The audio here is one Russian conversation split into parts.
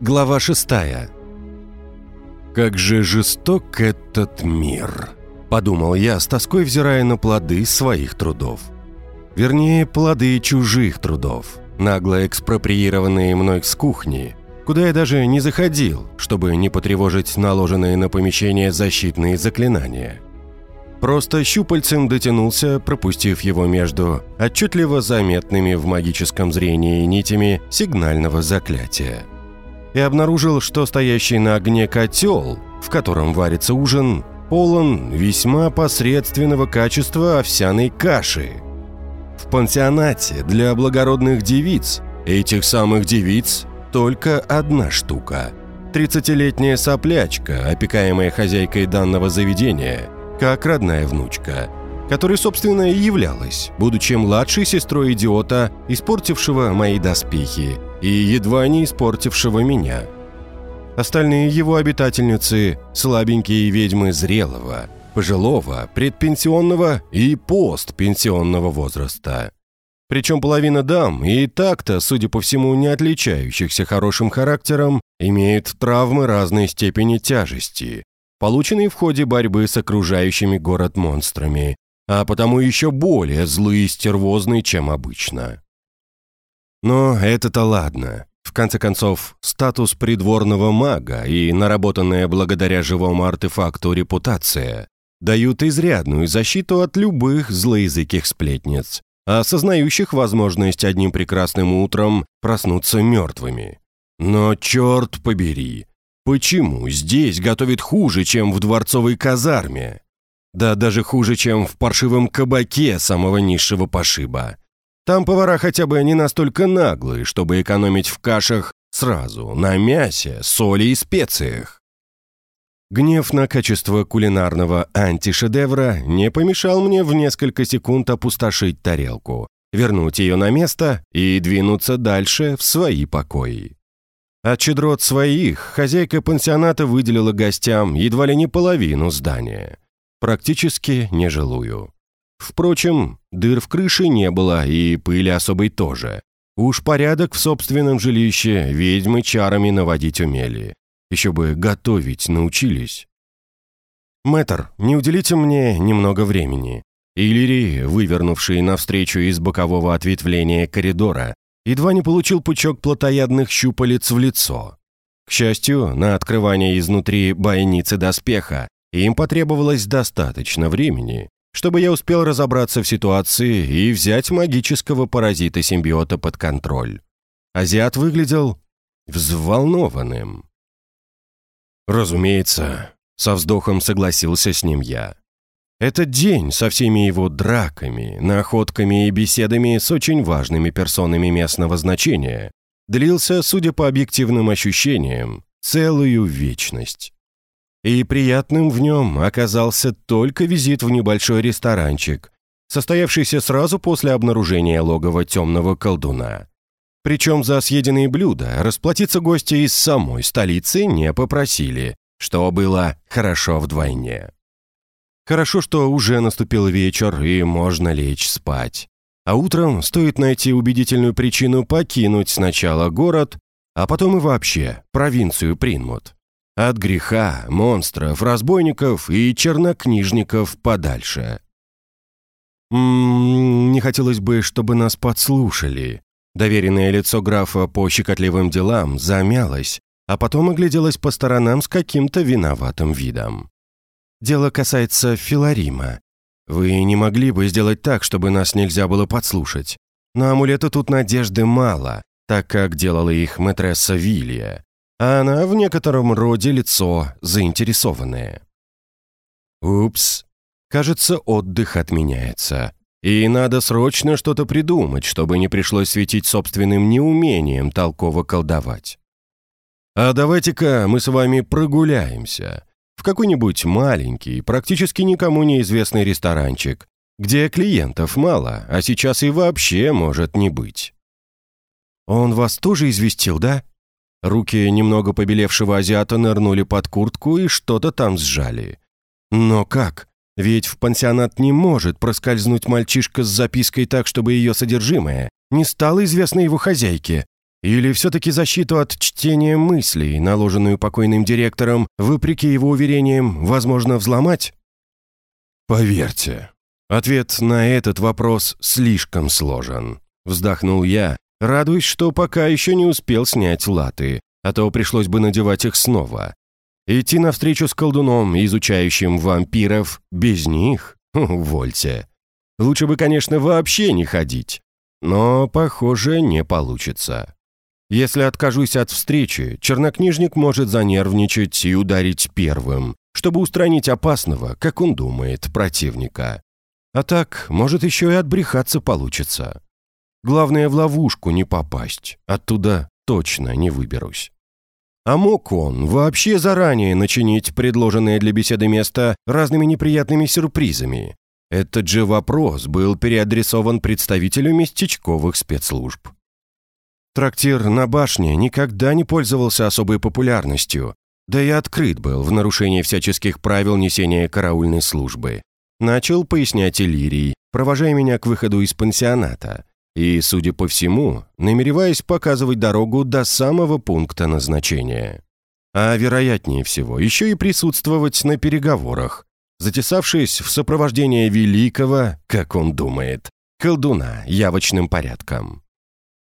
Глава шестая. «Как же жесток этот мир!» – подумал я, с тоской взирая на плоды своих трудов. Вернее, плоды чужих трудов, нагло экспроприированные мной с кухни, куда я даже не заходил, чтобы не потревожить наложенные на помещение защитные заклинания. Просто щупальцем дотянулся, пропустив его между отчетливо заметными в магическом зрении нитями сигнального заклятия и обнаружил, что стоящий на огне котел, в котором варится ужин, полон весьма посредственного качества овсяной каши. В пансионате для благородных девиц, этих самых девиц, только одна штука. 30-летняя соплячка, опекаемая хозяйкой данного заведения, как родная внучка, которой, собственно, и являлась, будучи младшей сестрой идиота, испортившего мои доспехи, и едва не испортившего меня. Остальные его обитательницы – слабенькие ведьмы зрелого, пожилого, предпенсионного и постпенсионного возраста. Причем половина дам и так-то, судя по всему, не отличающихся хорошим характером, имеют травмы разной степени тяжести, полученные в ходе борьбы с окружающими город монстрами, а потому еще более злые и стервозные, чем обычно. Но это-то ладно. В конце концов, статус придворного мага и наработанная благодаря живому артефакту репутация дают изрядную защиту от любых злоязыких сплетниц, осознающих возможность одним прекрасным утром проснуться мертвыми. Но черт побери, почему здесь готовят хуже, чем в дворцовой казарме? Да даже хуже, чем в паршивом кабаке самого низшего пошиба. Там повара хотя бы не настолько наглые, чтобы экономить в кашах сразу, на мясе, соли и специях. Гнев на качество кулинарного антишедевра не помешал мне в несколько секунд опустошить тарелку, вернуть ее на место и двинуться дальше в свои покои. От щедрот своих хозяйка пансионата выделила гостям едва ли не половину здания, практически нежилую. Впрочем, дыр в крыше не было и пыли особой тоже. Уж порядок в собственном жилище ведьмы чарами наводить умели. Еще бы готовить научились. «Мэтр, не уделите мне немного времени». Иллирий, вывернувший навстречу из бокового ответвления коридора, едва не получил пучок плотоядных щупалец в лицо. К счастью, на открывание изнутри бойницы доспеха им потребовалось достаточно времени, чтобы я успел разобраться в ситуации и взять магического паразита-симбиота под контроль. Азиат выглядел взволнованным. «Разумеется», — со вздохом согласился с ним я. Этот день со всеми его драками, находками и беседами с очень важными персонами местного значения длился, судя по объективным ощущениям, целую вечность. И приятным в нем оказался только визит в небольшой ресторанчик, состоявшийся сразу после обнаружения логова темного колдуна. Причем за съеденные блюда расплатиться гости из самой столицы не попросили, что было хорошо вдвойне. Хорошо, что уже наступил вечер и можно лечь спать. А утром стоит найти убедительную причину покинуть сначала город, а потом и вообще провинцию Принмут. От греха, монстров, разбойников и чернокнижников подальше. «М-м, не хотелось бы, чтобы нас подслушали». Доверенное лицо графа по щекотливым делам замялось, а потом огляделось по сторонам с каким-то виноватым видом. «Дело касается Филарима. Вы не могли бы сделать так, чтобы нас нельзя было подслушать? На амулеты тут надежды мало, так как делала их мэтресса Вилья а она в некотором роде лицо заинтересованное. Упс, кажется, отдых отменяется. И надо срочно что-то придумать, чтобы не пришлось светить собственным неумением толково колдовать. А давайте-ка мы с вами прогуляемся в какой-нибудь маленький, практически никому неизвестный ресторанчик, где клиентов мало, а сейчас и вообще может не быть. «Он вас тоже известил, да?» Руки немного побелевшего азиата нырнули под куртку и что-то там сжали. Но как? Ведь в пансионат не может проскользнуть мальчишка с запиской так, чтобы ее содержимое не стало известно его хозяйке. Или все-таки защиту от чтения мыслей, наложенную покойным директором, вопреки его уверениям, возможно взломать? Поверьте, ответ на этот вопрос слишком сложен. Вздохнул я, радуясь, что пока еще не успел снять латы, а то пришлось бы надевать их снова. Идти навстречу с колдуном, изучающим вампиров, без них? Увольте. Лучше бы, конечно, вообще не ходить. Но, похоже, не получится. Если откажусь от встречи, чернокнижник может занервничать и ударить первым, чтобы устранить опасного, как он думает, противника. А так, может, еще и отбрехаться получится. Главное, в ловушку не попасть. Оттуда точно не выберусь. А мог он вообще заранее начинить предложенное для беседы место разными неприятными сюрпризами? Этот же вопрос был переадресован представителю местечковых спецслужб. Трактир на башне никогда не пользовался особой популярностью, да и открыт был в нарушении всяческих правил несения караульной службы. Начал пояснять Иллирий, провожая меня к выходу из пансионата, и, судя по всему, намереваясь показывать дорогу до самого пункта назначения. А вероятнее всего, еще и присутствовать на переговорах, затесавшись в сопровождение великого, как он думает, колдуна явочным порядком.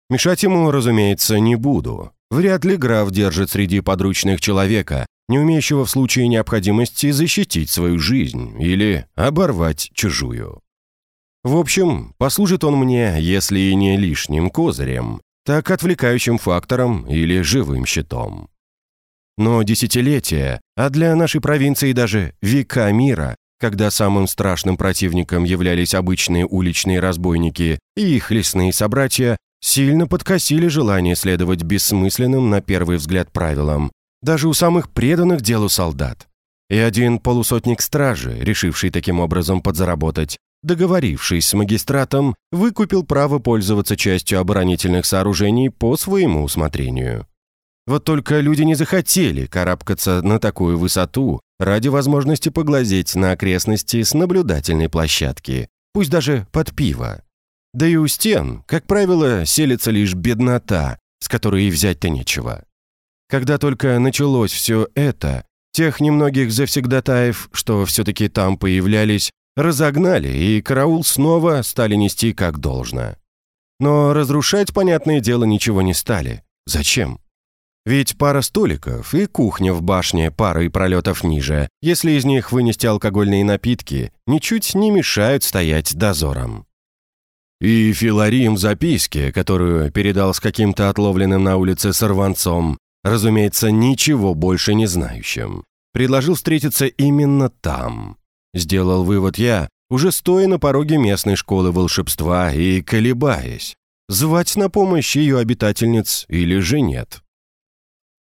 Мешать ему, разумеется, не буду. Вряд ли граф держит среди подручных человека, не умеющего в случае необходимости защитить свою жизнь или оборвать чужую. В общем, послужит он мне, если и не лишним козырем, так отвлекающим фактором или живым щитом. Но десятилетия, а для нашей провинции даже века мира, когда самым страшным противником являлись обычные уличные разбойники и их лесные собратья, сильно подкосили желание следовать бессмысленным на первый взгляд правилам, даже у самых преданных делу солдат. И один полусотник стражи, решивший таким образом подзаработать, договорившись с магистратом, выкупил право пользоваться частью оборонительных сооружений по своему усмотрению. Вот только люди не захотели карабкаться на такую высоту ради возможности поглазеть на окрестности с наблюдательной площадки, пусть даже под пиво. Да и у стен, как правило, селится лишь беднота, с которой и взять-то нечего. Когда только началось все это, тех немногих завсегдатаев, что все-таки там появлялись, разогнали, и караул снова стали нести как должно. Но разрушать, понятное дело, ничего не стали. Зачем? Ведь пара столиков и кухня в башне парой пролетов ниже, если из них вынести алкогольные напитки, ничуть не мешают стоять дозором. И Филарим записке, которую передал с каким-то отловленным на улице сорванцом, разумеется, ничего больше не знающим, предложил встретиться именно там. Сделал вывод я, уже стоя на пороге местной школы волшебства и колебаясь, звать на помощь ее обитательниц или же нет.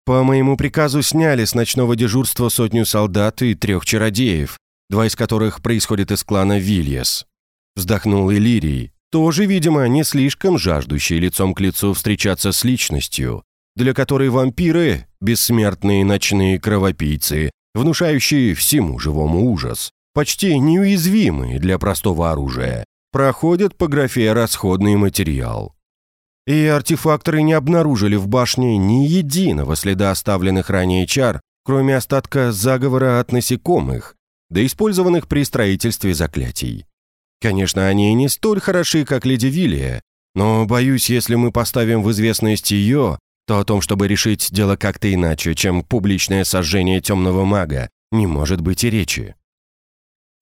По моему приказу сняли с ночного дежурства сотню солдат и трех чародеев, два из которых происходят из клана Вильяс. Вздохнул Иллирий, тоже, видимо, не слишком жаждущий лицом к лицу встречаться с личностью, для которой вампиры – бессмертные ночные кровопийцы, внушающие всему живому ужас, почти неуязвимые для простого оружия, проходят по графе «расходный материал». И артефакторы не обнаружили в башне ни единого следа оставленных ранее чар, кроме остатка заговора от насекомых, да использованных при строительстве заклятий. Конечно, они не столь хороши, как леди Вилия, но, боюсь, если мы поставим в известность ее, то о том, чтобы решить дело как-то иначе, чем публичное сожжение темного мага, не может быть и речи.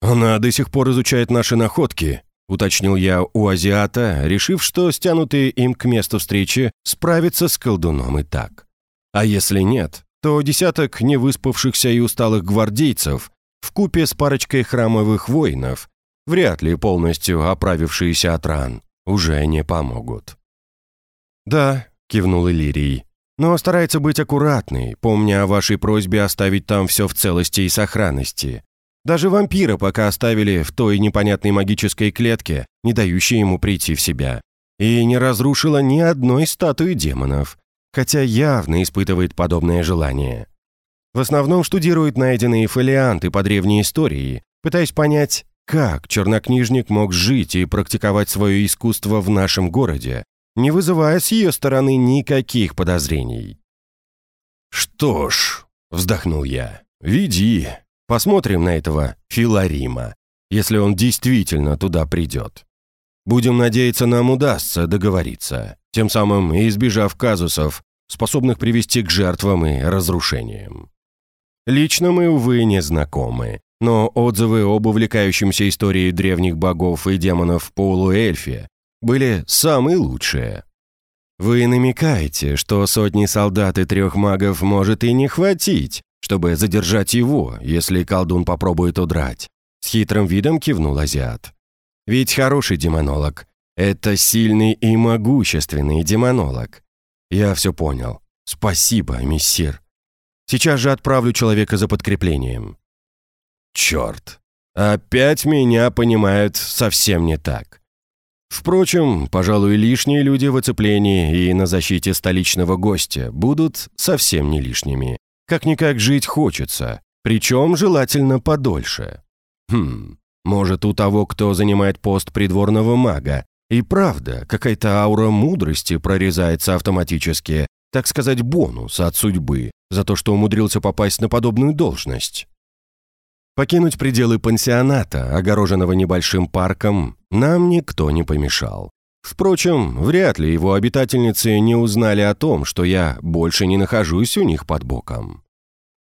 «Она до сих пор изучает наши находки», — уточнил я у азиата, решив, что стянутые им к месту встречи справятся с колдуном и так. А если нет, то десяток невыспавшихся и усталых гвардейцев в купе с парочкой храмовых воинов вряд ли полностью оправившиеся от ран, уже не помогут. «Да», — кивнул Иллирий, «но старается быть аккуратной, помня о вашей просьбе оставить там все в целости и сохранности. Даже вампира пока оставили в той непонятной магической клетке, не дающей ему прийти в себя. И не разрушила ни одной статуи демонов, хотя явно испытывает подобное желание. В основном штудирует найденные фолианты по древней истории, пытаясь понять, как чернокнижник мог жить и практиковать свое искусство в нашем городе, не вызывая с ее стороны никаких подозрений. «Что ж», — вздохнул я, — «веди, посмотрим на этого Филарима, если он действительно туда придет. Будем надеяться, нам удастся договориться, тем самым избежав казусов, способных привести к жертвам и разрушениям. Лично мы, увы, не знакомы, но отзывы об увлекающемся историей древних богов и демонов полуэльфе были самые лучшие. Вы намекаете, что сотни солдат и трех магов может и не хватить, чтобы задержать его, если колдун попробует удрать. С хитрым видом кивнул азиат. Ведь хороший демонолог — это сильный и могущественный демонолог. Я все понял. Спасибо, миссир. Сейчас же отправлю человека за подкреплением. Черт. Опять меня понимают совсем не так. Впрочем, пожалуй, лишние люди в оцеплении и на защите столичного гостя будут совсем не лишними. Как-никак жить хочется, причем желательно подольше. Хм, может, у того, кто занимает пост придворного мага, и правда, какая-то аура мудрости прорезается автоматически, так сказать, бонус от судьбы за то, что умудрился попасть на подобную должность. Покинуть пределы пансионата, огороженного небольшим парком, нам никто не помешал. Впрочем, вряд ли его обитательницы не узнали о том, что я больше не нахожусь у них под боком.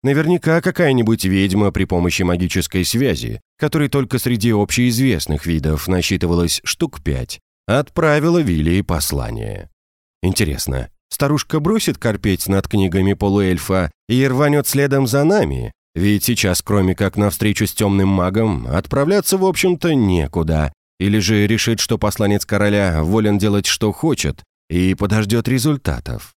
Наверняка какая-нибудь ведьма при помощи магической связи, которой только среди общеизвестных видов насчитывалось штук пять, отправила Вилли послание. Интересно, старушка бросит корпеть над книгами полуэльфа и рванет следом за нами? Ведь сейчас, кроме как на встречу с темным магом, отправляться, в общем-то, некуда. Или же решит, что посланец короля волен делать, что хочет, и подождет результатов.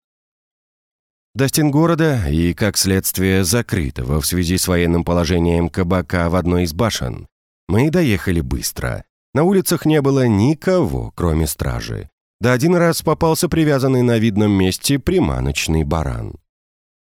До стен города и, как следствие, закрытого в связи с военным положением кабака в одной из башен, мы доехали быстро. На улицах не было никого, кроме стражи. Да один раз попался привязанный на видном месте приманочный баран.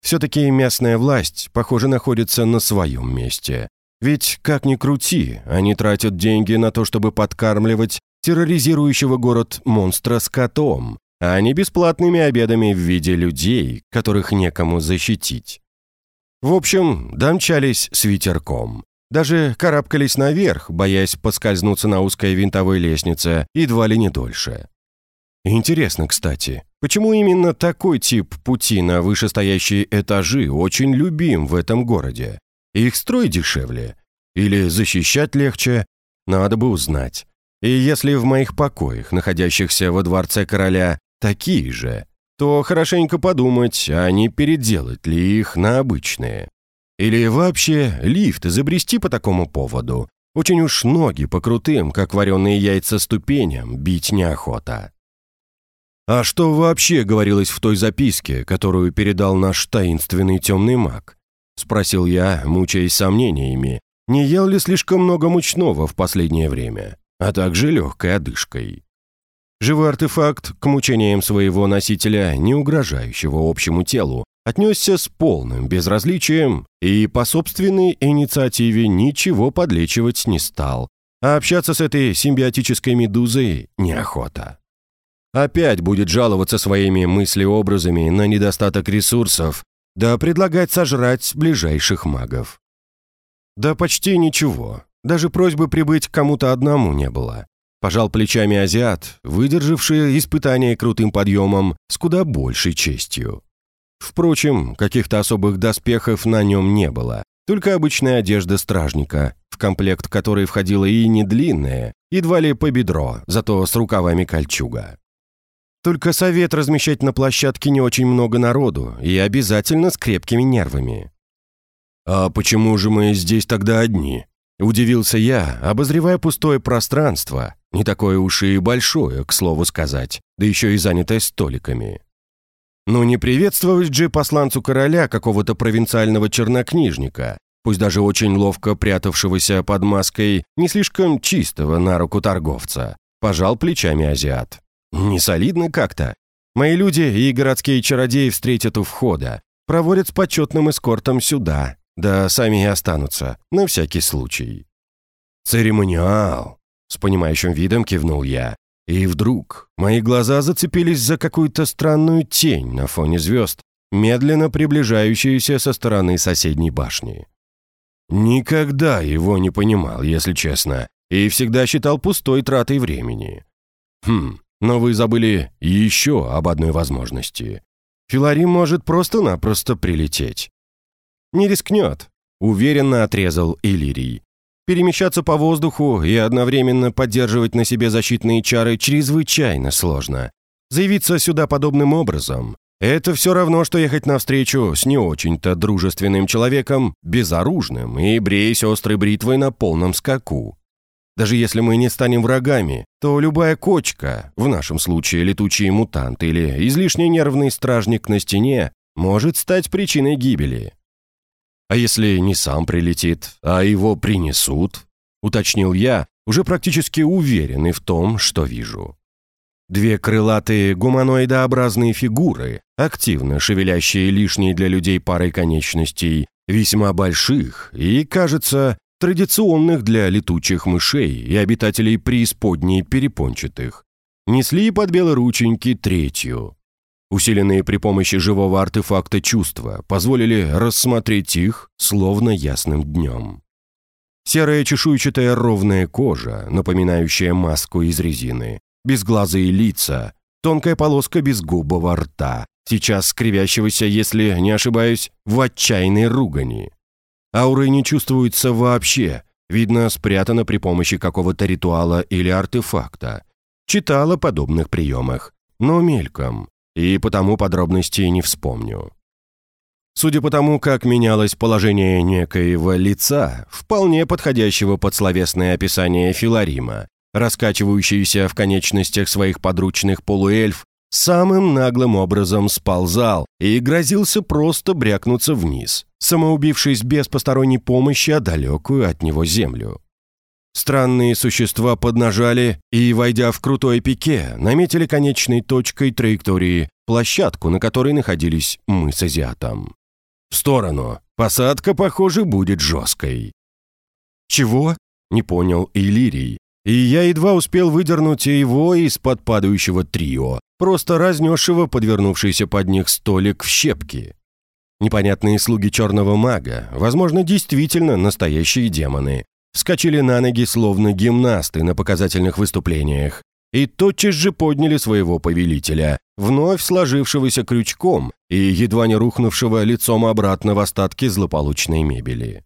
Все-таки местная власть, похоже, находится на своем месте. Ведь, как ни крути, они тратят деньги на то, чтобы подкармливать терроризирующего город монстра с котом, а не бесплатными обедами в виде людей, которых некому защитить. В общем, домчались с ветерком. Даже карабкались наверх, боясь поскользнуться на узкой винтовой лестнице, едва ли не дольше. Интересно, кстати, почему именно такой тип пути на вышестоящие этажи очень любим в этом городе? Их строй дешевле? Или защищать легче? Надо бы узнать. И если в моих покоях, находящихся во дворце короля, такие же, то хорошенько подумать, а не переделать ли их на обычные. Или вообще лифт изобрести по такому поводу. Очень уж ноги по крутым, как вареные яйца ступеням, бить неохота. А что вообще говорилось в той записке, которую передал наш таинственный темный маг? Спросил я, мучаясь сомнениями, не ел ли слишком много мучного в последнее время, а также легкой одышкой. Живой артефакт к мучениям своего носителя, не угрожающего общему телу, отнесся с полным безразличием и по собственной инициативе ничего подлечивать не стал, а общаться с этой симбиотической медузой неохота. Опять будет жаловаться своими мыслеобразами на недостаток ресурсов, да предлагать сожрать ближайших магов. Да почти ничего, даже просьбы прибыть к кому-то одному не было. Пожал плечами азиат, выдержавший испытание крутым подъемом с куда большей честью. Впрочем, каких-то особых доспехов на нем не было, только обычная одежда стражника, в комплект которой входила и не длинная, едва ли по бедро, зато с рукавами кольчуга. Только совет размещать на площадке не очень много народу и обязательно с крепкими нервами. «А почему же мы здесь тогда одни?» Удивился я, обозревая пустое пространство, не такое уж и большое, к слову сказать, да еще и занятое столиками. Но не приветствовать же посланцу короля какого-то провинциального чернокнижника, пусть даже очень ловко прятавшегося под маской не слишком чистого на руку торговца, пожал плечами азиат. Не солидно как-то. Мои люди и городские чародеи встретят у входа, проводят с почетным эскортом сюда, да сами и останутся, на всякий случай. «Церемониал!» — с понимающим видом кивнул я. И вдруг мои глаза зацепились за какую-то странную тень на фоне звезд, медленно приближающуюся со стороны соседней башни. Никогда его не понимал, если честно, и всегда считал пустой тратой времени. Хм, но вы забыли еще об одной возможности. Филарим может просто-напросто прилететь. Не рискнет, уверенно отрезал Иллирий. Перемещаться по воздуху и одновременно поддерживать на себе защитные чары чрезвычайно сложно. Заявиться сюда подобным образом – это все равно, что ехать навстречу с не очень-то дружественным человеком, безоружным и бреясь острой бритвой на полном скаку. Даже если мы не станем врагами, то любая кочка, в нашем случае летучий мутант или излишне нервный стражник на стене, может стать причиной гибели. «А если не сам прилетит, а его принесут?» — уточнил я, уже практически уверенный в том, что вижу. Две крылатые гуманоидообразные фигуры, активно шевелящие лишние для людей парой конечностей, весьма больших и, кажется, традиционных для летучих мышей и обитателей преисподней перепончатых, несли под белорученьки третью, Усиленные при помощи живого артефакта чувства позволили рассмотреть их, словно ясным днем. Серая чешуйчатая ровная кожа, напоминающая маску из резины, безглазые лица, тонкая полоска безгубого рта, сейчас скривящегося, если не ошибаюсь, в отчаянной ругани. Ауры не чувствуются вообще, видно, спрятано при помощи какого-то ритуала или артефакта. Читала о подобных приемах, но мельком, и потому подробностей не вспомню. Судя по тому, как менялось положение некоего лица, вполне подходящего под словесное описание Филарима, раскачивающийся в конечностях своих подручных полуэльф, самым наглым образом сползал и грозился просто брякнуться вниз, самоубившись без посторонней помощи о далекую от него землю. Странные существа поднажали и, войдя в крутой пике, наметили конечной точкой траектории площадку, на которой находились мы с азиатом. «В сторону. Посадка, похоже, будет жесткой». «Чего?» — не понял Иллирий. И я едва успел выдернуть его из-под падающего трио, просто разнесшего подвернувшийся под них столик в щепки. Непонятные слуги черного мага, возможно, действительно настоящие демоны, вскочили на ноги словно гимнасты на показательных выступлениях и тотчас же подняли своего повелителя, вновь сложившегося крючком и едва не рухнувшего лицом обратно в остатки злополучной мебели.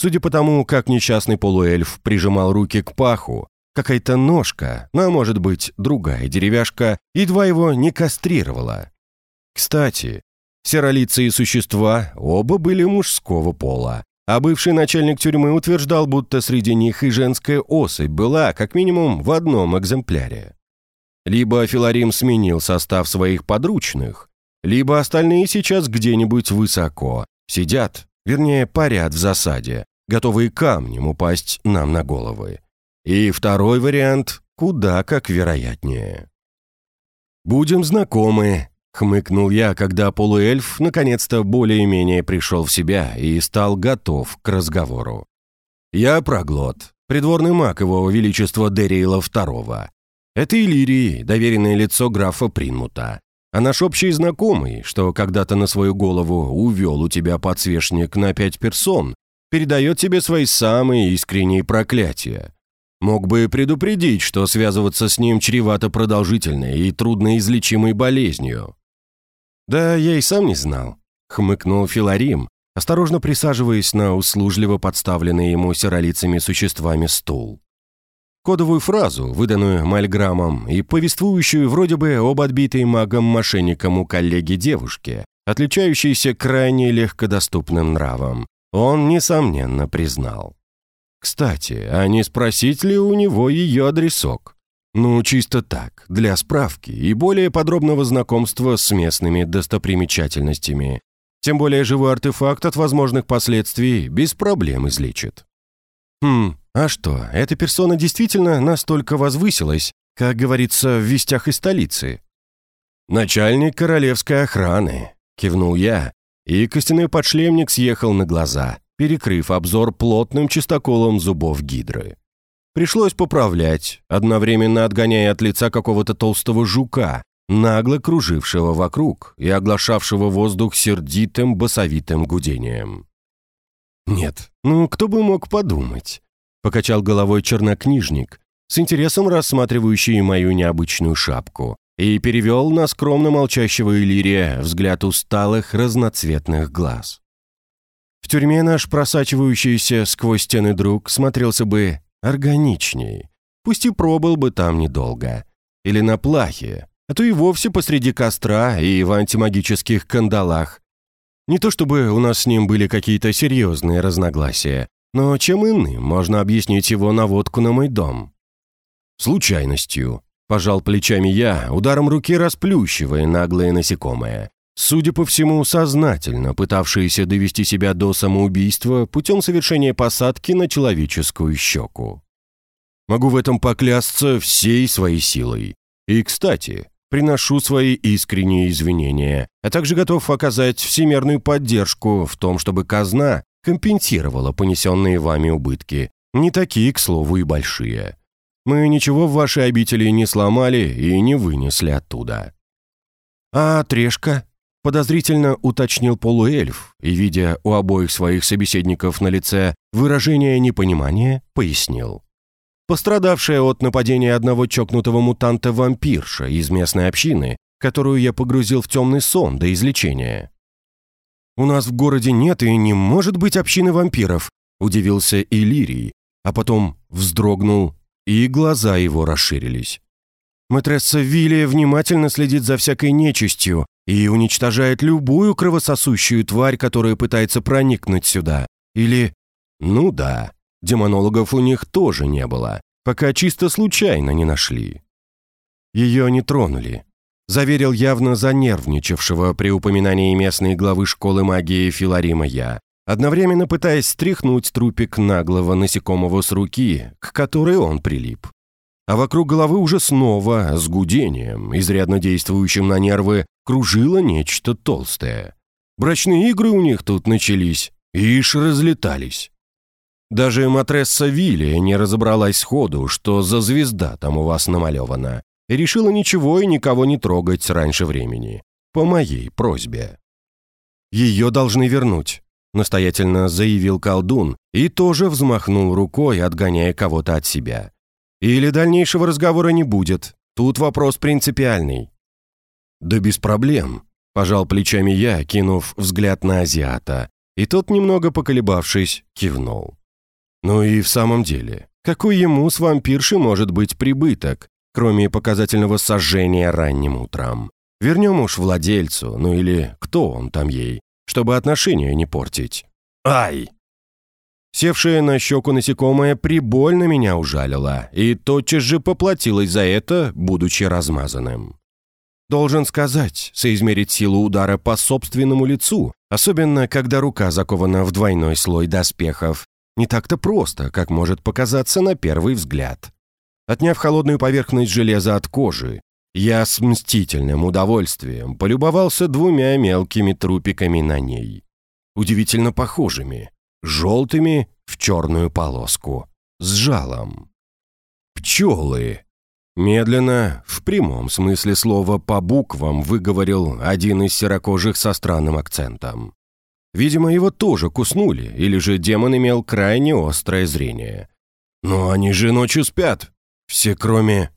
Судя по тому, как несчастный полуэльф прижимал руки к паху, какая-то ножка, ну, а может быть, другая деревяшка, едва его не кастрировала. Кстати, серолицые существа оба были мужского пола, а бывший начальник тюрьмы утверждал, будто среди них и женская особь была, как минимум, в одном экземпляре. Либо Филарим сменил состав своих подручных, либо остальные сейчас где-нибудь высоко, сидят, вернее, парят в засаде, готовые камнем упасть нам на головы. И второй вариант куда как вероятнее. «Будем знакомы», Хмыкнул я, когда полуэльф наконец-то более-менее пришел в себя и стал готов к разговору. «Я проглот, придворный маг его величества Дериила II. Это Иллирий, доверенное лицо графа Принмута. А наш общий знакомый, что когда-то на свою голову увел у тебя подсвечник на пять персон, передает тебе свои самые искренние проклятия. Мог бы предупредить, что связываться с ним чревато продолжительной и трудноизлечимой болезнью. «Да я и сам не знал», — хмыкнул Филарим, осторожно присаживаясь на услужливо подставленный ему серолицами существами стул. Кодовую фразу, выданную Мальграмом и повествующую вроде бы об отбитой магом-мошенником у коллеги девушке, отличающейся крайне легкодоступным нравом, он, несомненно, признал. Кстати, а не спросить ли у него ее адресок? Ну, чисто так, для справки и более подробного знакомства с местными достопримечательностями. Тем более живой артефакт от возможных последствий без проблем излечит. Хм, а что, эта персона действительно настолько возвысилась, как говорится в вестях из столицы? «Начальник королевской охраны», — кивнул я, и костяной подшлемник съехал на глаза, перекрыв обзор плотным чистоколом зубов гидры. Пришлось поправлять, одновременно отгоняя от лица какого-то толстого жука, нагло кружившего вокруг и оглашавшего воздух сердитым басовитым гудением. «Нет, ну кто бы мог подумать?» — покачал головой чернокнижник, с интересом рассматривающий мою необычную шапку, и перевел на скромно молчащего Иллирия взгляд усталых разноцветных глаз. В тюрьме наш просачивающийся сквозь стены друг смотрелся бы органичней, пусть и пробыл бы там недолго, или на плахе, а то и вовсе посреди костра и в антимагических кандалах. Не то чтобы у нас с ним были какие-то серьезные разногласия, но чем иным можно объяснить его наводку на мой дом? Случайностью. Пожал плечами я, ударом руки расплющивая наглое насекомое. Судя по всему, сознательно пытавшиеся довести себя до самоубийства путем совершения посадки на человеческую щеку. Могу в этом поклясться всей своей силой. И, кстати, Приношу свои искренние извинения, а также готов оказать всемерную поддержку в том, чтобы казна компенсировала понесенные вами убытки. Не такие, к слову, и большие. Мы ничего в вашей обители не сломали и не вынесли оттуда». «А Трешка?» — подозрительно уточнил полуэльф и, видя у обоих своих собеседников на лице выражение непонимания, пояснил пострадавшая от нападения одного чокнутого мутанта-вампирша из местной общины, которую я погрузил в темный сон до излечения. «У нас в городе нет и не может быть общины вампиров», удивился Иллирий, а потом вздрогнул, и глаза его расширились. Матресса Вилия внимательно следит за всякой нечистью и уничтожает любую кровососущую тварь, которая пытается проникнуть сюда. Или... Ну да, Демонологов у них тоже не было, пока чисто случайно не нашли. Ее не тронули. Заверил явно занервничавшего при упоминании местной главы школы магии Филарима я, одновременно пытаясь стряхнуть трупик наглого насекомого с руки, к которой он прилип. А вокруг головы уже снова, с гудением, изрядно действующим на нервы, кружило нечто толстое. Брачные игры у них тут начались, ишь разлетались. Даже матресса Вилли не разобралась сходу, что за звезда там у вас намалевана, и решила ничего и никого не трогать раньше времени. По моей просьбе. «Ее должны вернуть», — настоятельно заявил колдун и тоже взмахнул рукой, отгоняя кого-то от себя. «Или дальнейшего разговора не будет. Тут вопрос принципиальный». «Да без проблем», — пожал плечами я, кинув взгляд на азиата, и тот, немного поколебавшись, кивнул. Ну и в самом деле, какой ему с вампиршей может быть прибыток, кроме показательного сожжения ранним утром? Вернем уж владельцу, ну или кто он там ей, чтобы отношения не портить. Ай! Севшая на щеку насекомое прибольно меня ужалила и тотчас же поплатилась за это, будучи размазанным. Должен сказать, соизмерить силу удара по собственному лицу, особенно когда рука закована в двойной слой доспехов, не так-то просто, как может показаться на первый взгляд. Отняв холодную поверхность железа от кожи, я с мстительным удовольствием полюбовался двумя мелкими трупиками на ней. Удивительно похожими, желтыми в черную полоску, с жалом. «Пчелы!» Медленно, в прямом смысле слова по буквам, выговорил один из серокожих со странным акцентом. Видимо, его тоже куснули, или же демон имел крайне острое зрение. Но они же ночью спят. Все кроме...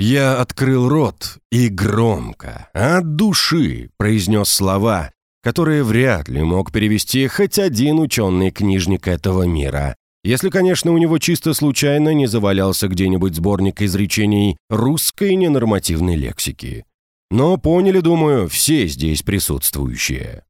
Я открыл рот и громко, от души, произнес слова, которые вряд ли мог перевести хоть один ученый-книжник этого мира, если, конечно, у него чисто случайно не завалялся где-нибудь сборник изречений русской ненормативной лексики. Но поняли, думаю, все здесь присутствующие.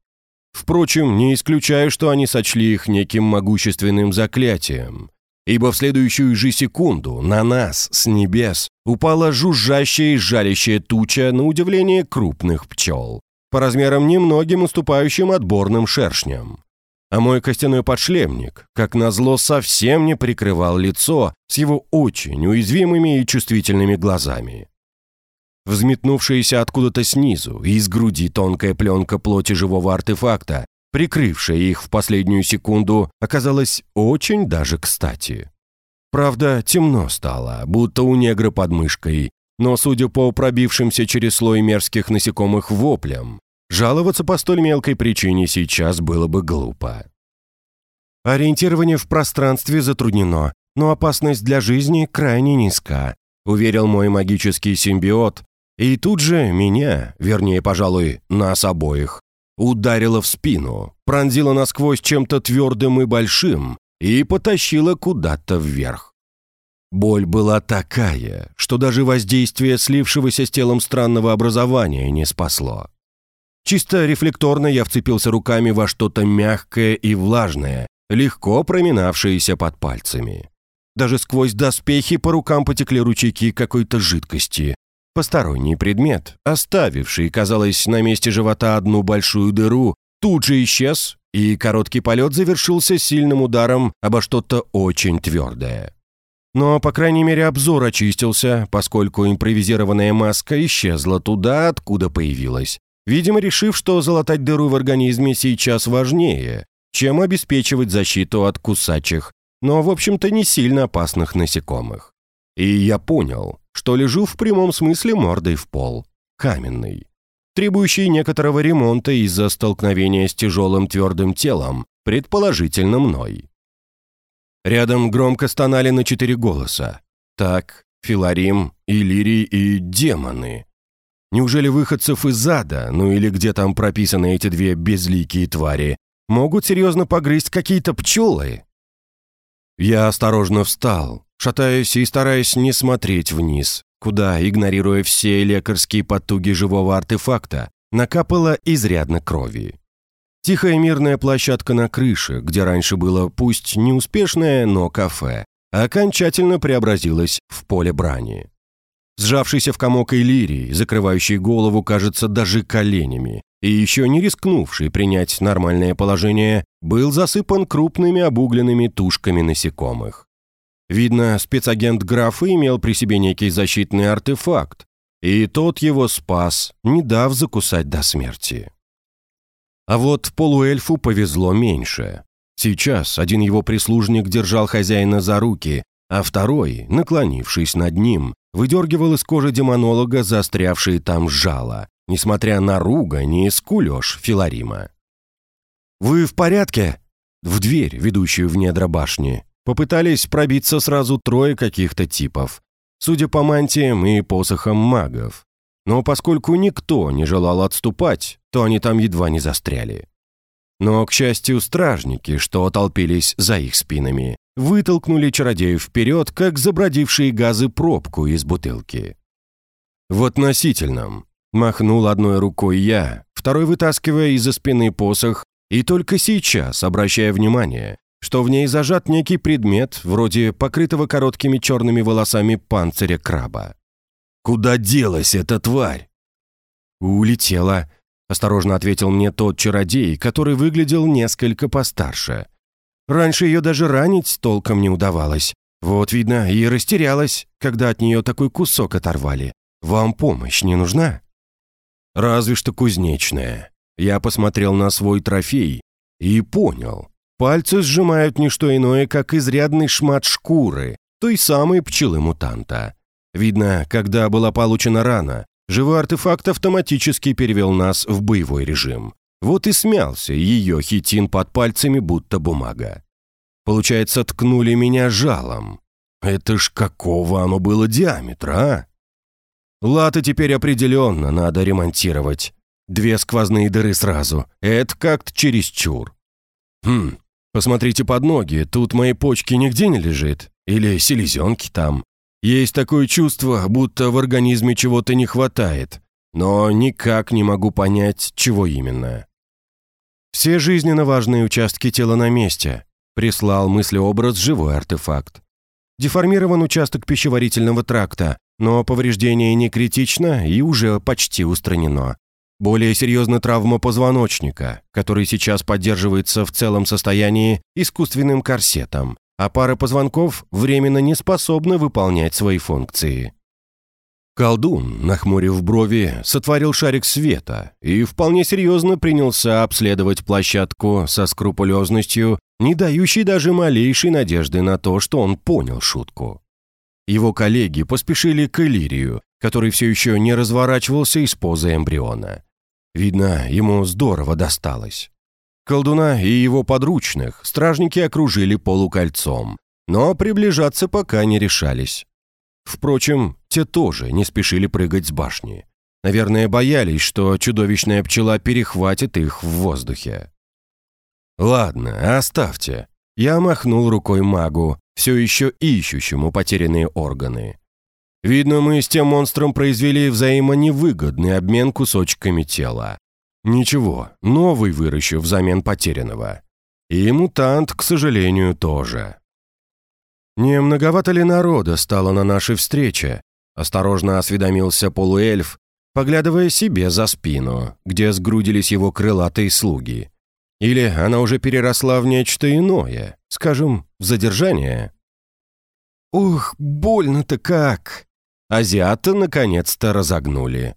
Впрочем, не исключаю, что они сочли их неким могущественным заклятием, ибо в следующую же секунду на нас с небес упала жужжащая и жалящая туча на удивление крупных пчел, по размерам немногим уступающим отборным шершням. А мой костяной подшлемник, как назло, совсем не прикрывал лицо с его очень уязвимыми и чувствительными глазами. Взметнувшаяся откуда-то снизу, из груди тонкая пленка плоти живого артефакта, прикрывшая их в последнюю секунду, оказалась очень даже кстати. Правда, темно стало, будто у негра под мышкой, но, судя по пробившимся через слой мерзких насекомых воплям, жаловаться по столь мелкой причине сейчас было бы глупо. Ориентирование в пространстве затруднено, но опасность для жизни крайне низка, уверил мой магический симбиот, и тут же меня, вернее, пожалуй, нас обоих, ударило в спину, пронзило насквозь чем-то твердым и большим, и потащила куда-то вверх. Боль была такая, что даже воздействие слившегося с телом странного образования не спасло. Чисто рефлекторно я вцепился руками во что-то мягкое и влажное, легко проминавшееся под пальцами. Даже сквозь доспехи по рукам потекли ручейки какой-то жидкости. Посторонний предмет, оставивший, казалось, на месте живота одну большую дыру, тут же исчез и короткий полет завершился сильным ударом обо что-то очень твердое. Но, по крайней мере, обзор очистился, поскольку импровизированная маска исчезла туда, откуда появилась. Видимо, решив, что залатать дыру в организме сейчас важнее, чем обеспечивать защиту от кусачих, но, в общем-то, не сильно опасных насекомых. И я понял, что лежу в прямом смысле мордой в пол, каменный требующий некоторого ремонта из-за столкновения с тяжелым твердым телом, предположительно мной. Рядом громко стонали на четыре голоса. Так, Филарим, Иллирий и демоны. Неужели выходцев из ада, ну или где там прописаны эти две безликие твари, могут серьезно погрызть какие-то пчелы? Я осторожно встал, шатаясь и стараясь не смотреть вниз, куда, игнорируя все лекарские потуги живого артефакта, накапало изрядно крови. Тихая мирная площадка на крыше, где раньше было пусть неуспешное, но кафе, окончательно преобразилась в поле брани. Сжавшийся в комок Элирий, закрывающий голову, кажется, даже коленями, и еще не рискнувший принять нормальное положение, был засыпан крупными обугленными тушками насекомых. Видно, спецагент графа имел при себе некий защитный артефакт, и тот его спас, не дав закусать до смерти. А вот полуэльфу повезло меньше. Сейчас один его прислужник держал хозяина за руки, а второй, наклонившись над ним, выдергивал из кожи демонолога застрявшие там жало, несмотря на ругань и скулеж Филарима. «Вы в порядке?» В дверь, ведущую в недра башни, Попытались пробиться сразу трое каких-то типов, судя по мантиям и посохам магов. Но поскольку никто не желал отступать, то они там едва не застряли. Но, к счастью, стражники, что толпились за их спинами, вытолкнули чародеев вперед, как забродившие газы пробку из бутылки. В относительном. Махнул одной рукой я, второй вытаскивая из-за спины посох, и только сейчас, обращая внимание, что в ней зажат некий предмет, вроде покрытого короткими черными волосами панциря краба. «Куда делась эта тварь?» «Улетела», — осторожно ответил мне тот чародей, который выглядел несколько постарше. «Раньше ее даже ранить толком не удавалось. Вот, видно, и растерялась, когда от нее такой кусок оторвали. Вам помощь не нужна?» «Разве что кузнечная». Я посмотрел на свой трофей и понял, Пальцы сжимают не что иное, как изрядный шмат шкуры, той самой пчелы-мутанта. Видно, когда была получена рана, живой артефакт автоматически перевел нас в боевой режим. Вот и смялся ее хитин под пальцами, будто бумага. Получается, ткнули меня жалом. Это ж какого оно было диаметра, а? Латы теперь определенно надо ремонтировать. Две сквозные дыры сразу. Это как-то чересчур. Хм, Посмотрите под ноги, тут мои почки нигде не лежит. Или селезенки там. Есть такое чувство, будто в организме чего-то не хватает. Но никак не могу понять, чего именно. Все жизненно важные участки тела на месте. Прислал мыслеобраз живой артефакт. Деформирован участок пищеварительного тракта, но повреждение не критично и уже почти устранено. Более серьезна травма позвоночника, который сейчас поддерживается в целом состоянии искусственным корсетом, а пара позвонков временно не способна выполнять свои функции. Колдун, нахмурив брови, сотворил шарик света и вполне серьезно принялся обследовать площадку со скрупулезностью, не дающей даже малейшей надежды на то, что он понял шутку. Его коллеги поспешили к Элирию, который все еще не разворачивался из позы эмбриона. Видно, ему здорово досталось. Колдуна и его подручных стражники окружили полукольцом, но приближаться пока не решались. Впрочем, те тоже не спешили прыгать с башни. Наверное, боялись, что чудовищная пчела перехватит их в воздухе. «Ладно, оставьте». Я махнул рукой магу, все еще ищущему потерянные органы. Видно, мы с тем монстром произвели взаимоневыгодный обмен кусочками тела. Ничего, новый выращу взамен потерянного. И мутант, к сожалению, тоже. «Не многовато ли народа стало на нашей встрече?» Осторожно осведомился полуэльф, поглядывая себе за спину, где сгрудились его крылатые слуги. Или она уже переросла в нечто иное, скажем, в задержание? «Ух, больно-то как!» Азиата наконец-то разогнули.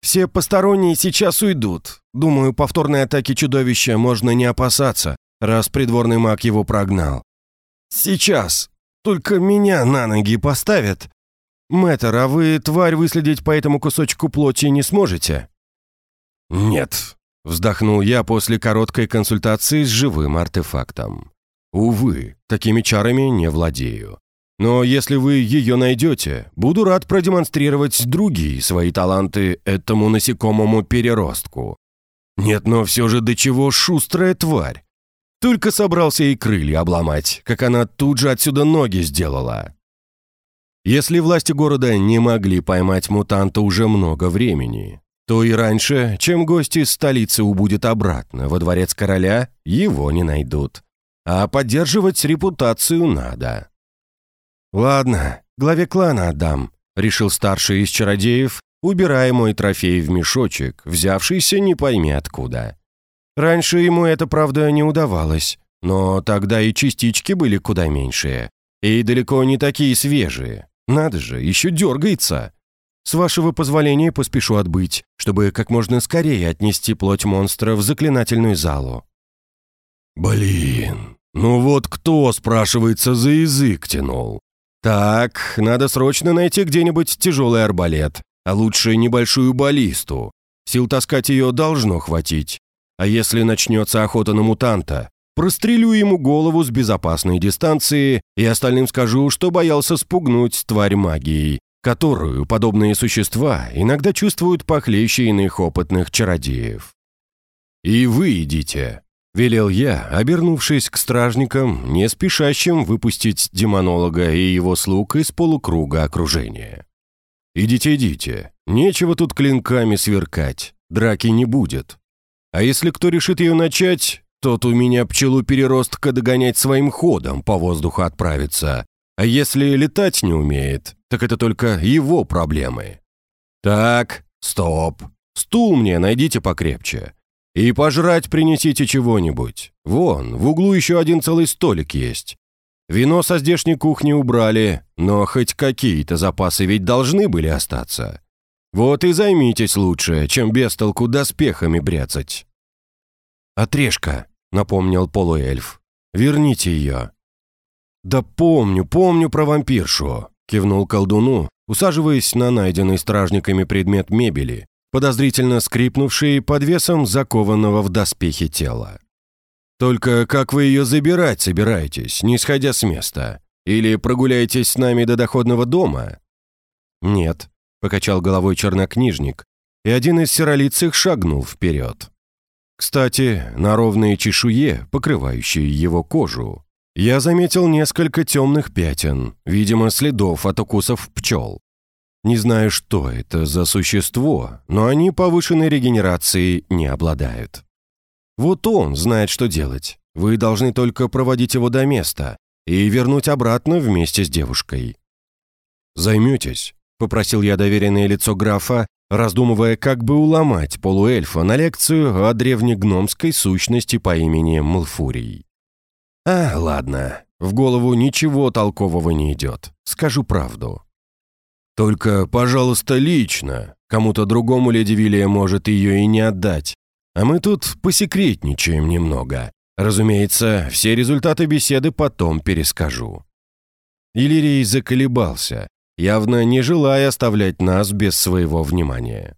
«Все посторонние сейчас уйдут. Думаю, повторной атаки чудовища можно не опасаться, раз придворный маг его прогнал. Сейчас, только меня на ноги поставят. Мэтр, а вы, тварь, выследить по этому кусочку плоти не сможете?» «Нет», — вздохнул я после короткой консультации с живым артефактом. «Увы, такими чарами не владею. Но если вы ее найдете, буду рад продемонстрировать другие свои таланты этому насекомому переростку. Нет, но все же до чего шустрая тварь. Только собрался ей крылья обломать, как она тут же отсюда ноги сделала. Если власти города не могли поймать мутанта уже много времени, то и раньше, чем гости из столицы убудет обратно во дворец короля, его не найдут. А поддерживать репутацию надо. «Ладно, главе клана отдам», — решил старший из чародеев, убирая мой трофей в мешочек, взявшийся не пойми откуда. Раньше ему это, правда, не удавалось, но тогда и частички были куда меньшие. И далеко не такие свежие. Надо же, еще дергается. С вашего позволения поспешу отбыть, чтобы как можно скорее отнести плоть монстра в заклинательную залу. Блин, ну вот кто, спрашивается, за язык тянул? Так, надо срочно найти где-нибудь тяжелый арбалет, а лучше небольшую баллисту. Сил таскать ее должно хватить. А если начнется охота на мутанта, прострелю ему голову с безопасной дистанции и остальным скажу, что боялся спугнуть тварь магией, которую подобные существа иногда чувствуют похлеще иных опытных чародеев. «И вы идите», — велел я, обернувшись к стражникам, не спешащим выпустить демонолога и его слуг из полукруга окружения. «Идите, идите, нечего тут клинками сверкать, драки не будет. А если кто решит ее начать, тот у меня пчелу-переростка догонять своим ходом по воздуху отправится. А если летать не умеет, так это только его проблемы. Так, стоп. Стул мне найдите покрепче. И пожрать принесите чего-нибудь. Вон, в углу еще один целый столик есть. Вино со здешней кухни убрали, но хоть какие-то запасы ведь должны были остаться. Вот и займитесь лучше, чем без толку доспехами бряцать». «Отрежка», — напомнил полуэльф. «Верните ее». «Да помню, помню про вампиршу», — кивнул колдуну, усаживаясь на найденный стражниками предмет мебели, подозрительно скрипнувший под весом закованного в доспехи тела. «Только как вы ее забирать собираетесь, не сходя с места? Или прогуляетесь с нами до доходного дома?» «Нет», — покачал головой чернокнижник, и один из сиролицых шагнул вперед. Кстати, на ровные чешуе, покрывающие его кожу, я заметил несколько темных пятен, видимо, следов от укусов пчел. Не знаю, что это за существо, но они повышенной регенерацией не обладают. Вот он знает, что делать. Вы должны только проводить его до места и вернуть обратно вместе с девушкой. Займетесь, — попросил я доверенное лицо графа, раздумывая, как бы уломать полуэльфа на лекцию о древнегномской сущности по имени Малфурий. «А, ладно, в голову ничего толкового не идет, скажу правду». Только, пожалуйста, лично. Кому-то другому леди Вилия может ее и не отдать. А мы тут посекретничаем немного. Разумеется, все результаты беседы потом перескажу». Иллирий заколебался, явно не желая оставлять нас без своего внимания.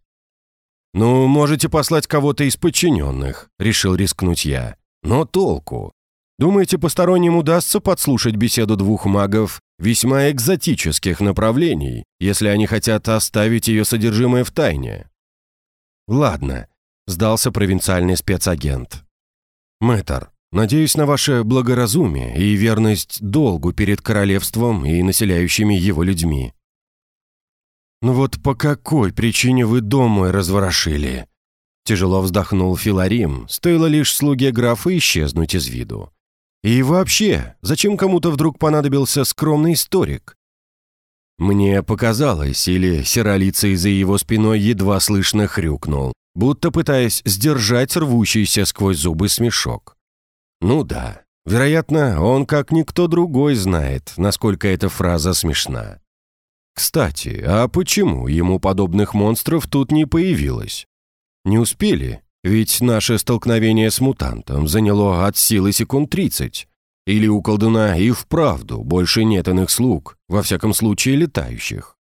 «Ну, можете послать кого-то из подчиненных», — решил рискнуть я. «Но толку? Думаете, посторонним удастся подслушать беседу двух магов весьма экзотических направлений, если они хотят оставить ее содержимое в тайне?» «Ладно», — сдался провинциальный спецагент. «Мэтр, надеюсь на ваше благоразумие и верность долгу перед королевством и населяющими его людьми». «Ну вот по какой причине вы дом мой разворошили?» Тяжело вздохнул Филарим, стоило лишь слуге графа исчезнуть из виду. «И вообще, зачем кому-то вдруг понадобился скромный историк?» Мне показалось, или серолицей за его спиной едва слышно хрюкнул, будто пытаясь сдержать рвущийся сквозь зубы смешок. Ну да, вероятно, он как никто другой знает, насколько эта фраза смешна. Кстати, а почему ему подобных монстров тут не появилось? Не успели, ведь наше столкновение с мутантом заняло от силы секунд 30. Или у колдуна и вправду больше нет иных слуг, во всяком случае летающих.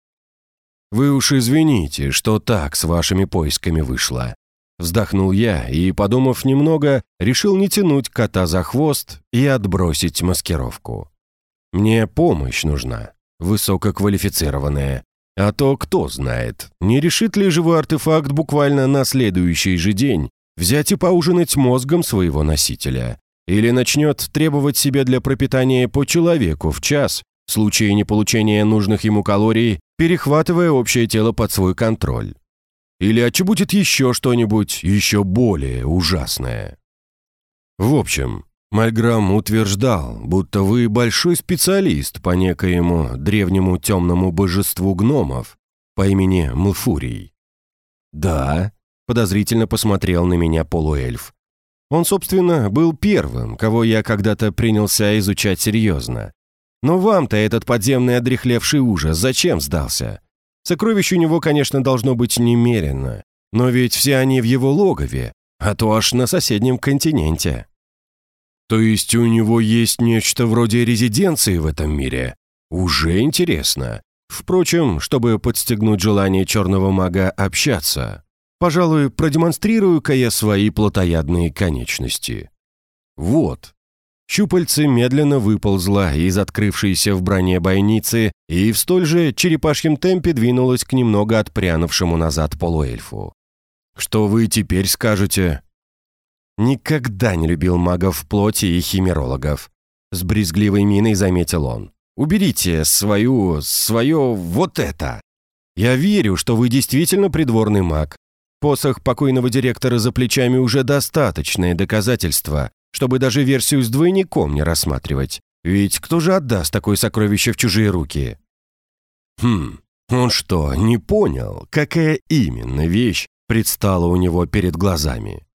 Вы уж извините, что так с вашими поисками вышло. Вздохнул я и, подумав немного, решил не тянуть кота за хвост и отбросить маскировку. Мне помощь нужна, высококвалифицированная. А то кто знает, не решит ли живой артефакт буквально на следующий же день взять и поужинать мозгом своего носителя, или начнет требовать себе для пропитания по человеку в час, в случае неполучения нужных ему калорий, перехватывая общее тело под свой контроль. Или отчебудет еще что-нибудь еще более ужасное. В общем, Мальграм утверждал, будто вы большой специалист по некоему древнему темному божеству гномов по имени Млфурий. «Да», — подозрительно посмотрел на меня полуэльф. Он, собственно, был первым, кого я когда-то принялся изучать серьезно. Но вам-то этот подземный одрехлевший ужас зачем сдался? Сокровищ у него, конечно, должно быть немерено, но ведь все они в его логове, а то аж на соседнем континенте. То есть у него есть нечто вроде резиденции в этом мире? Уже интересно. Впрочем, чтобы подстегнуть желание черного мага общаться, пожалуй, продемонстрирую-ка я свои плотоядные конечности. Вот, Щупальце медленно выползло из открывшейся в броне бойницы и в столь же черепашьем темпе двинулось к немного отпрянувшему назад полуэльфу. «Что вы теперь скажете?» «Никогда не любил магов плоти и химерологов», — с брезгливой миной заметил он. «Уберите свою... свое... вот это! Я верю, что вы действительно придворный маг. Посох покойного директора за плечами уже достаточное доказательство, чтобы даже версию с двойником не рассматривать. Ведь кто же отдаст такое сокровище в чужие руки? Хм, он что, не понял, какая именно вещь предстала у него перед глазами?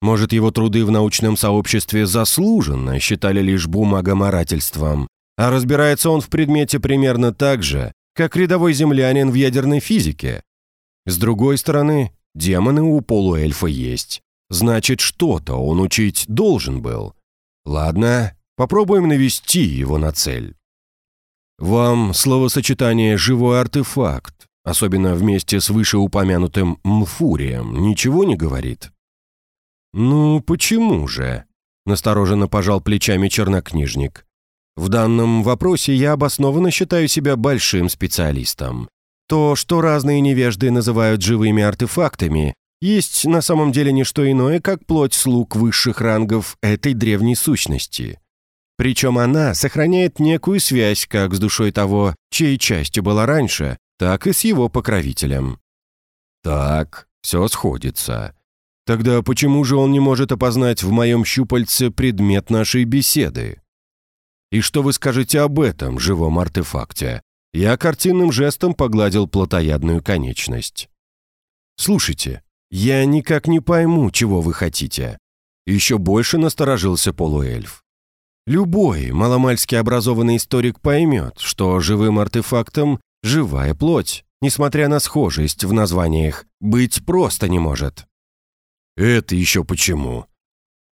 Может, его труды в научном сообществе заслуженно считали лишь бумагоморательством, а разбирается он в предмете примерно так же, как рядовой землянин в ядерной физике. С другой стороны, демоны у полуэльфа есть. Значит, что-то он учить должен был. Ладно, попробуем навести его на цель. Вам словосочетание «живой артефакт», особенно вместе с вышеупомянутым «мфурием», ничего не говорит? «Ну, почему же?» – настороженно пожал плечами чернокнижник. «В данном вопросе я обоснованно считаю себя большим специалистом. То, что разные невежды называют живыми артефактами, есть на самом деле не что иное, как плоть слуг высших рангов этой древней сущности. Причем она сохраняет некую связь как с душой того, чьей частью была раньше, так и с его покровителем. Так, все сходится. Тогда почему же он не может опознать в моем щупальце предмет нашей беседы? И что вы скажете об этом живом артефакте? Я картинным жестом погладил плотоядную конечность. Слушайте, «Я никак не пойму, чего вы хотите». Еще больше насторожился полуэльф. Любой маломальски образованный историк поймет, что живым артефактом живая плоть, несмотря на схожесть в названиях, быть просто не может. Это еще почему?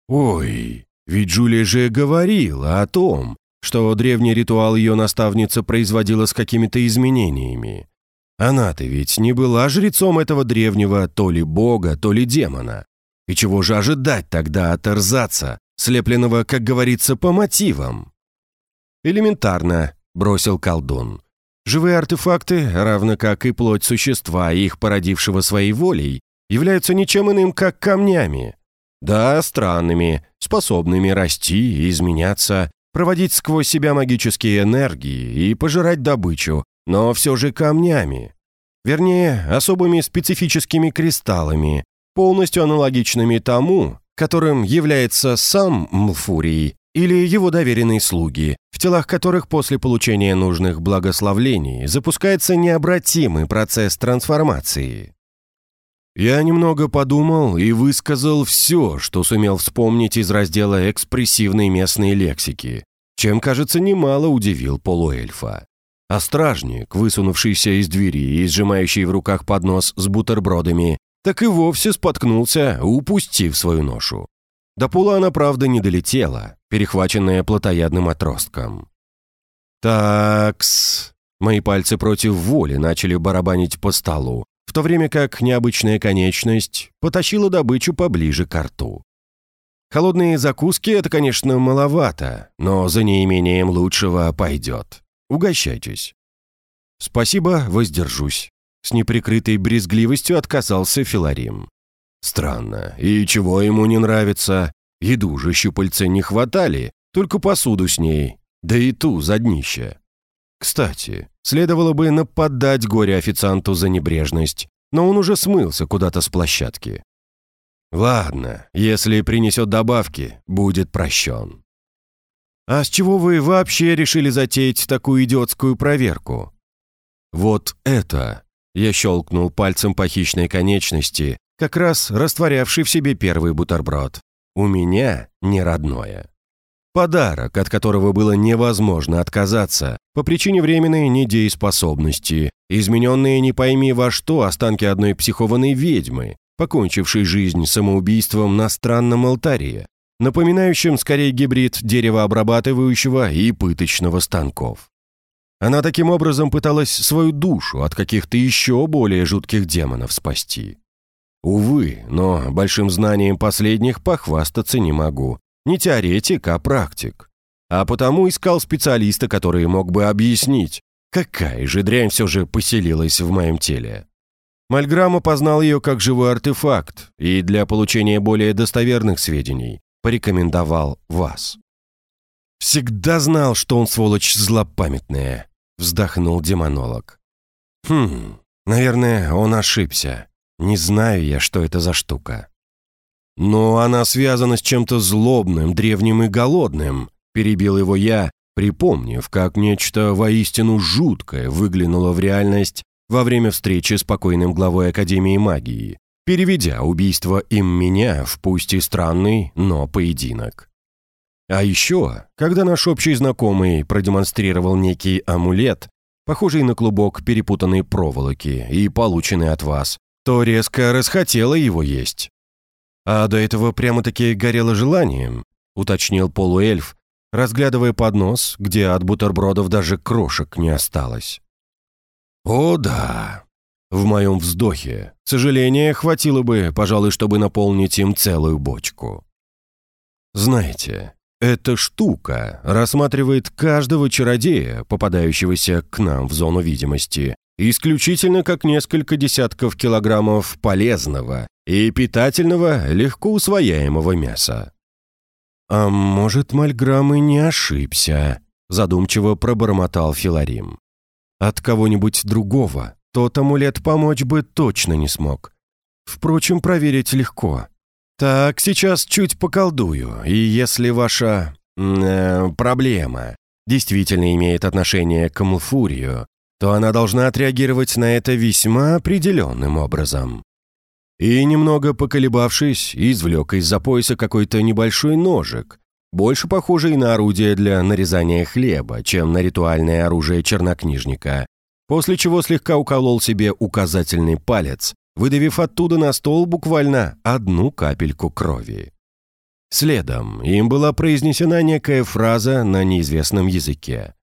Ой, ведь Джулия же говорила о том, что древний ритуал ее наставница производила с какими-то изменениями. Она-то ведь не была жрецом этого древнего то ли бога, то ли демона. И чего же ожидать тогда от Эрзаца, слепленного, как говорится, по мотивам? «Элементарно», — бросил колдун. «Живые артефакты, равно как и плоть существа, их породившего своей волей, являются ничем иным, как камнями. Да, странными, способными расти и изменяться, проводить сквозь себя магические энергии и пожирать добычу, но все же камнями. Вернее, особыми специфическими кристаллами, полностью аналогичными тому, которым является сам Млфурий или его доверенные слуги, в телах которых после получения нужных благословлений запускается необратимый процесс трансформации. Я немного подумал и высказал все, что сумел вспомнить из раздела экспрессивной местной лексики, чем, кажется, немало удивил полуэльфа. А стражник, высунувшийся из двери и сжимающий в руках поднос с бутербродами, так и вовсе споткнулся, упустив свою ношу. До пола она, правда, не долетела, перехваченная плотоядным отростком. «Такс...» Мои пальцы против воли начали барабанить по столу, в то время как необычная конечность потащила добычу поближе к рту. Холодные закуски — это, конечно, маловато, но за неимением лучшего пойдет. Угощайтесь. Спасибо, воздержусь. С неприкрытой брезгливостью отказался Филарим. Странно, и чего ему не нравится? Еду же щупальца не хватали, только посуду с ней, да и ту за днище. Кстати, следовало бы нападать горе-официанту за небрежность, но он уже смылся куда-то с площадки. Ладно, если принесет добавки, будет прощен. «А с чего вы вообще решили затеять такую идиотскую проверку?» «Вот это!» Я щелкнул пальцем по хищной конечности, как раз растворявший в себе первый бутерброд. «У меня не родное». Подарок, от которого было невозможно отказаться по причине временной недееспособности, измененные не пойми во что останки одной психованной ведьмы, покончившей жизнь самоубийством на странном алтаре, напоминающем скорее гибрид деревообрабатывающего и пыточного станков. Она таким образом пыталась свою душу от каких-то еще более жутких демонов спасти. Увы, но большим знанием последних похвастаться не могу, не теоретик, а практик. А потому искал специалиста, который мог бы объяснить, какая же дрянь все же поселилась в моем теле. Мальграм опознал ее как живой артефакт и для получения более достоверных сведений порекомендовал вас. «Всегда знал, что он, сволочь, злопамятная», — вздохнул демонолог. «Хм, наверное, он ошибся. Не знаю я, что это за штука». «Но она связана с чем-то злобным, древним и голодным», — перебил его я, припомнив, как нечто воистину жуткое выглянуло в реальность во время встречи с покойным главой Академии магии, переведя убийство им меня в пусть и странный, но поединок. А еще, когда наш общий знакомый продемонстрировал некий амулет, похожий на клубок перепутанной проволоки и полученный от вас, то резко расхотела его есть. «А до этого прямо-таки горело желанием», — уточнил полуэльф, разглядывая поднос, где от бутербродов даже крошек не осталось. «О да!» В моем вздохе сожаления хватило бы, пожалуй, чтобы наполнить им целую бочку. Знаете, эта штука рассматривает каждого чародея, попадающегося к нам в зону видимости, исключительно как несколько десятков килограммов полезного и питательного, легко усвояемого мяса. «А может, Мальграм и не ошибся», — задумчиво пробормотал Филарим. «От кого-нибудь другого тот амулет помочь бы точно не смог. Впрочем, проверить легко. Так, сейчас чуть поколдую, и если ваша... Э, проблема действительно имеет отношение к Млфурию, то она должна отреагировать на это весьма определенным образом. И немного поколебавшись, извлек из-за пояса какой-то небольшой ножик, больше похожий на орудие для нарезания хлеба, чем на ритуальное оружие чернокнижника, после чего слегка уколол себе указательный палец, выдавив оттуда на стол буквально одну капельку крови. Следом им была произнесена некая фраза на неизвестном языке.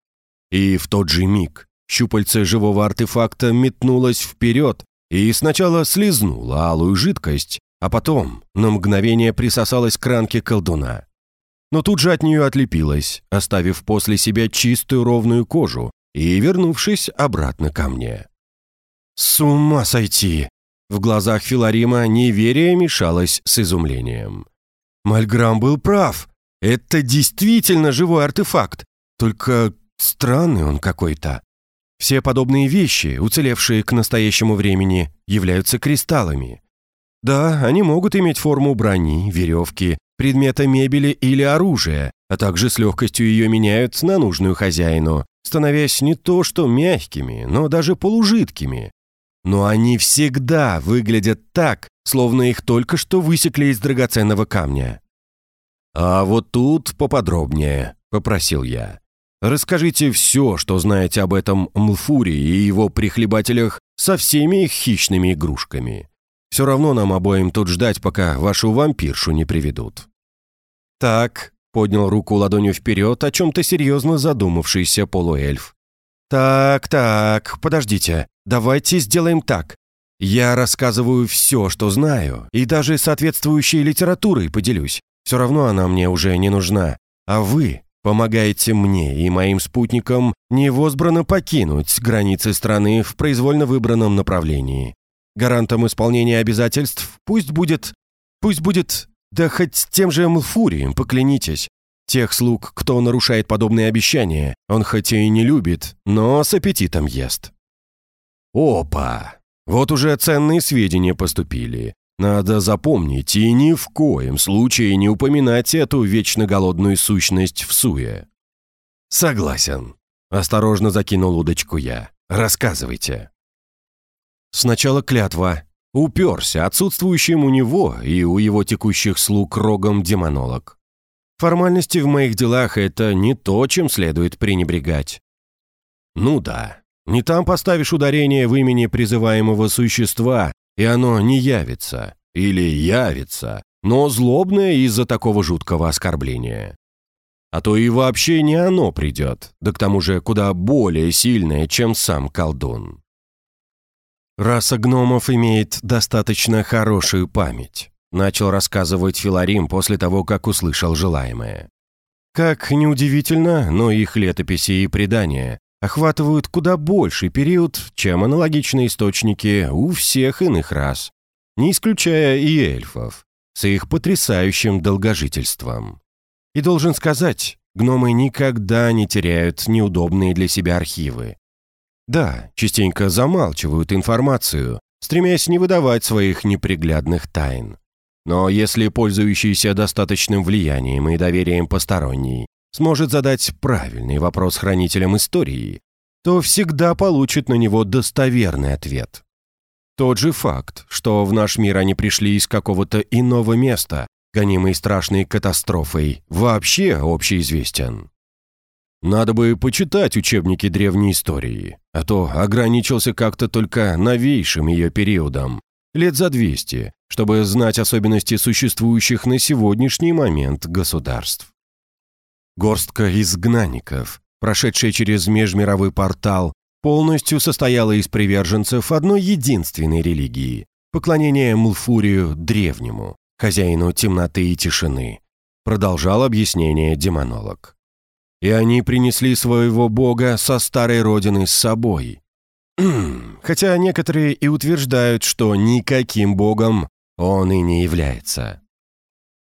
И в тот же миг щупальце живого артефакта метнулось вперед и сначала слезнуло алую жидкость, а потом на мгновение присосалась к ранке колдуна. Но тут же от нее отлепилась, оставив после себя чистую ровную кожу и вернувшись обратно ко мне. «С ума сойти!» В глазах Филарима неверие мешалось с изумлением. Мальграм был прав. Это действительно живой артефакт. Только странный он какой-то. Все подобные вещи, уцелевшие к настоящему времени, являются кристаллами. Да, они могут иметь форму брони, веревки, предмета мебели или оружия, а также с легкостью ее меняют на нужную хозяину, становясь не то что мягкими, но даже полужидкими. Но они всегда выглядят так, словно их только что высекли из драгоценного камня. «А вот тут поподробнее», — попросил я. «Расскажите все, что знаете об этом Млфуре и его прихлебателях со всеми их хищными игрушками. Все равно нам обоим тут ждать, пока вашу вампиршу не приведут». «Так», — поднял руку ладонью вперед, о чем-то серьезно задумавшийся полуэльф. «Так, так, подождите, давайте сделаем так. Я рассказываю все, что знаю, и даже соответствующей литературой поделюсь. Все равно она мне уже не нужна. А вы помогаете мне и моим спутникам невозбранно покинуть границы страны в произвольно выбранном направлении. Гарантом исполнения обязательств пусть будет... Пусть будет... Да хоть тем же Млфурием поклянитесь. Тех слуг, кто нарушает подобные обещания, он хоть и не любит, но с аппетитом ест. Опа! Вот уже ценные сведения поступили. Надо запомнить и ни в коем случае не упоминать эту вечно голодную сущность в суе. Согласен. Осторожно закинул удочку я. Рассказывайте. Сначала клятва. Уперся отсутствующим у него и у его текущих слуг рогом демонолог. Формальности в моих делах — это не то, чем следует пренебрегать. Ну да, не там поставишь ударение в имени призываемого существа, и оно не явится. Или явится, но злобное из-за такого жуткого оскорбления. А то и вообще не оно придет, да к тому же куда более сильное, чем сам колдун. Раса гномов имеет достаточно хорошую память, начал рассказывать Филарим после того, как услышал желаемое. Как неудивительно, но их летописи и предания охватывают куда больший период, чем аналогичные источники у всех иных рас, не исключая и эльфов, с их потрясающим долгожительством. И должен сказать, гномы никогда не теряют неудобные для себя архивы, да, частенько замалчивают информацию, стремясь не выдавать своих неприглядных тайн. Но если пользующийся достаточным влиянием и доверием посторонний сможет задать правильный вопрос хранителям истории, то всегда получит на него достоверный ответ. Тот же факт, что в наш мир они пришли из какого-то иного места, гонимой страшной катастрофой, вообще общеизвестен. Надо бы почитать учебники древней истории, а то ограничился как-то только новейшим ее периодом, лет за 200, чтобы знать особенности существующих на сегодняшний момент государств. Горстка изгнанников, прошедшая через межмировой портал, полностью состояла из приверженцев одной единственной религии – поклонения Млфурию древнему, хозяину темноты и тишины, продолжал объяснение демонолог и они принесли своего бога со старой родины с собой. Хотя некоторые и утверждают, что никаким богом он и не является.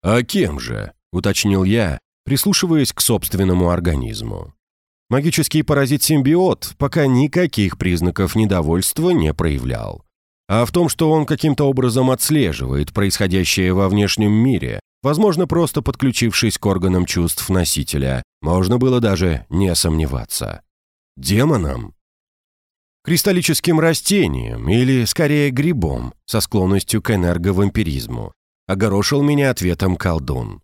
«А кем же?» — уточнил я, прислушиваясь к собственному организму. Магический паразит-симбиот пока никаких признаков недовольства не проявлял. А в том, что он каким-то образом отслеживает происходящее во внешнем мире, возможно, просто подключившись к органам чувств носителя, можно было даже не сомневаться. Демоном? Кристаллическим растением или, скорее, грибом со склонностью к энерговампиризму. Огорошил меня ответом колдун.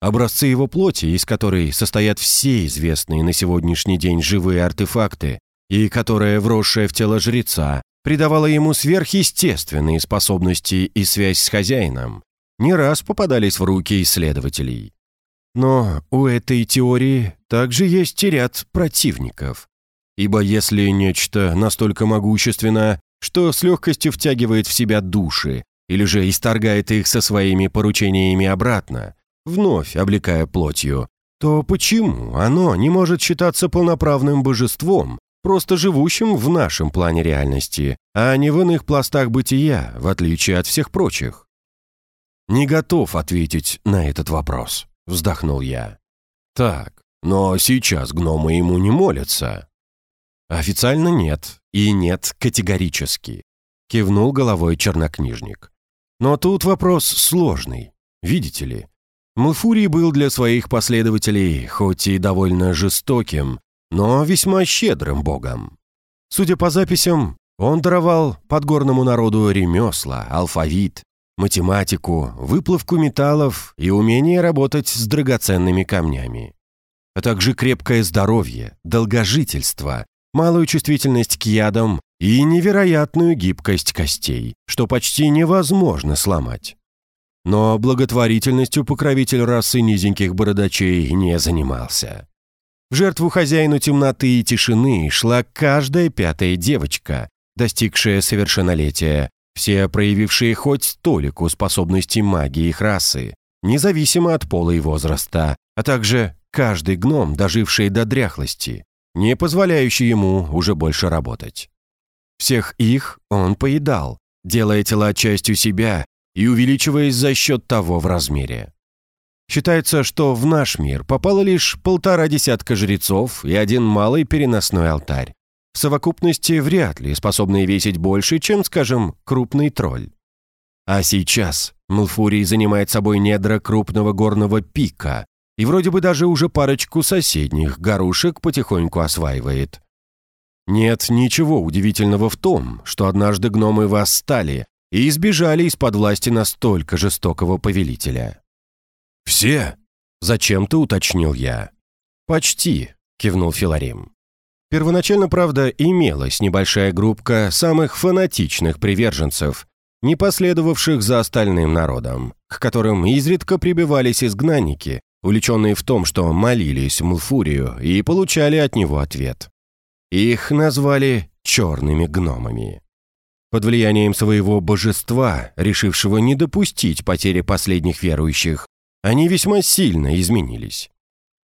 Образцы его плоти, из которой состоят все известные на сегодняшний день живые артефакты, и которая, вросшая в тело жреца, придавала ему сверхъестественные способности и связь с хозяином, не раз попадались в руки исследователей. Но у этой теории также есть и ряд противников. Ибо если нечто настолько могущественно, что с легкостью втягивает в себя души, или же исторгает их со своими поручениями обратно, вновь облекая плотью, то почему оно не может считаться полноправным божеством, просто живущим в нашем плане реальности, а не в иных пластах бытия, в отличие от всех прочих? «Не готов ответить на этот вопрос», — вздохнул я. «Так, но сейчас гномы ему не молятся». «Официально нет, и нет категорически», — кивнул головой чернокнижник. «Но тут вопрос сложный, видите ли. Малфурий был для своих последователей хоть и довольно жестоким, но весьма щедрым богом. Судя по записям, он даровал подгорному народу ремесла, алфавит, математику, выплавку металлов и умение работать с драгоценными камнями, а также крепкое здоровье, долгожительство, малую чувствительность к ядам и невероятную гибкость костей, что почти невозможно сломать. Но благотворительностью покровитель расы низеньких бородачей не занимался. В жертву хозяину темноты и тишины шла каждая пятая девочка, достигшая совершеннолетия, все проявившие хоть толику способностей магии их расы, независимо от пола и возраста, а также каждый гном, доживший до дряхлости, не позволяющий ему уже больше работать. Всех их он поедал, делая тела частью себя и увеличиваясь за счет того в размере. Считается, что в наш мир попало лишь полтора десятка жрецов и один малый переносной алтарь. В совокупности вряд ли способные весить больше, чем, скажем, крупный тролль. А сейчас Малфурий занимает собой недра крупного горного пика и вроде бы даже уже парочку соседних горушек потихоньку осваивает. Нет ничего удивительного в том, что однажды гномы восстали и избежали из-под власти настолько жестокого повелителя. «Все?» — зачем-то уточнил я. «Почти», — кивнул Филарим. Первоначально, правда, имелась небольшая группка самых фанатичных приверженцев, не последовавших за остальным народом, к которым изредка прибивались изгнанники, увлеченные в том, что молились Мулфурию и получали от него ответ. Их назвали «черными гномами». Под влиянием своего божества, решившего не допустить потери последних верующих, они весьма сильно изменились.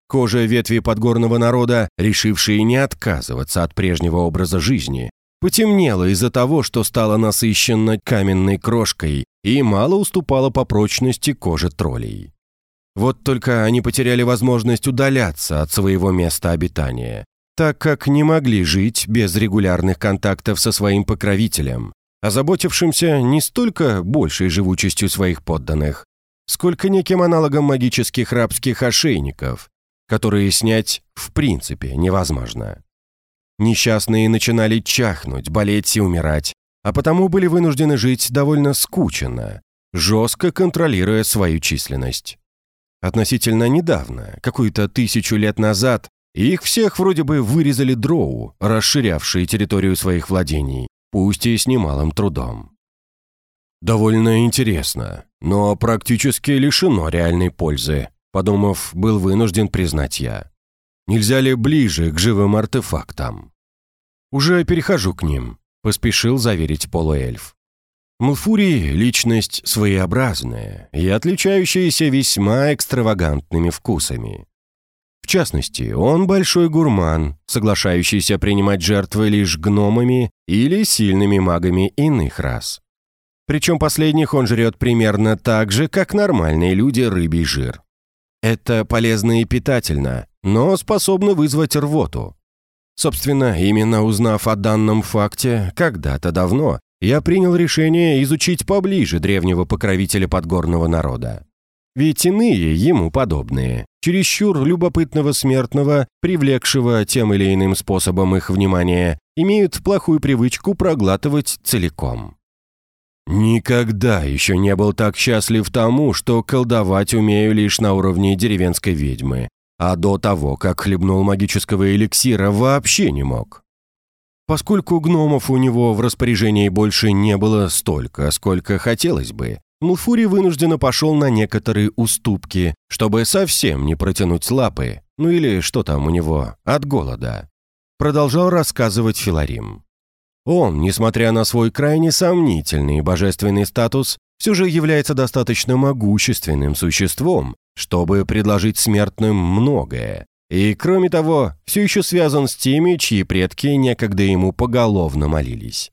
Кожа ветви подгорного народа, решившие не отказываться от прежнего образа жизни, потемнела из-за того, что стала насыщена каменной крошкой и мало уступала по прочности кожи троллей. Вот только они потеряли возможность удаляться от своего места обитания, так как не могли жить без регулярных контактов со своим покровителем, озаботившимся не столько большей живучестью своих подданных, сколько неким аналогом магических рабских ошейников, которые снять в принципе невозможно. Несчастные начинали чахнуть, болеть и умирать, а потому были вынуждены жить довольно скученно, жестко контролируя свою численность. Относительно недавно, какую-то тысячу лет назад, их всех вроде бы вырезали дроу, расширявшие территорию своих владений, пусть и с немалым трудом. Довольно интересно, но практически лишено реальной пользы, подумав, был вынужден признать я. Нельзя ли ближе к живым артефактам? Уже перехожу к ним, поспешил заверить полуэльф. Мулфурий — личность своеобразная и отличающаяся весьма экстравагантными вкусами. Частности, он большой гурман, соглашающийся принимать жертвы лишь гномами или сильными магами иных рас. Причем последних он жрет примерно так же, как нормальные люди рыбий жир. Это полезно и питательно, но способно вызвать рвоту. Собственно, именно узнав о данном факте, когда-то давно, я принял решение изучить поближе древнего покровителя подгорного народа. Ведь иные ему подобные, чересчур любопытного смертного, привлекшего тем или иным способом их внимание, имеют плохую привычку проглатывать целиком. Никогда еще не был так счастлив тому, что колдовать умею лишь на уровне деревенской ведьмы, а до того, как хлебнул магического эликсира, вообще не мог. Поскольку гномов у него в распоряжении больше не было столько, сколько хотелось бы, Мулфури вынужденно пошел на некоторые уступки, чтобы совсем не протянуть лапы, ну или что там у него, от голода. Продолжал рассказывать Филарим. Он, несмотря на свой крайне сомнительный божественный статус, все же является достаточно могущественным существом, чтобы предложить смертным многое, и, кроме того, все еще связан с теми, чьи предки некогда ему поголовно молились.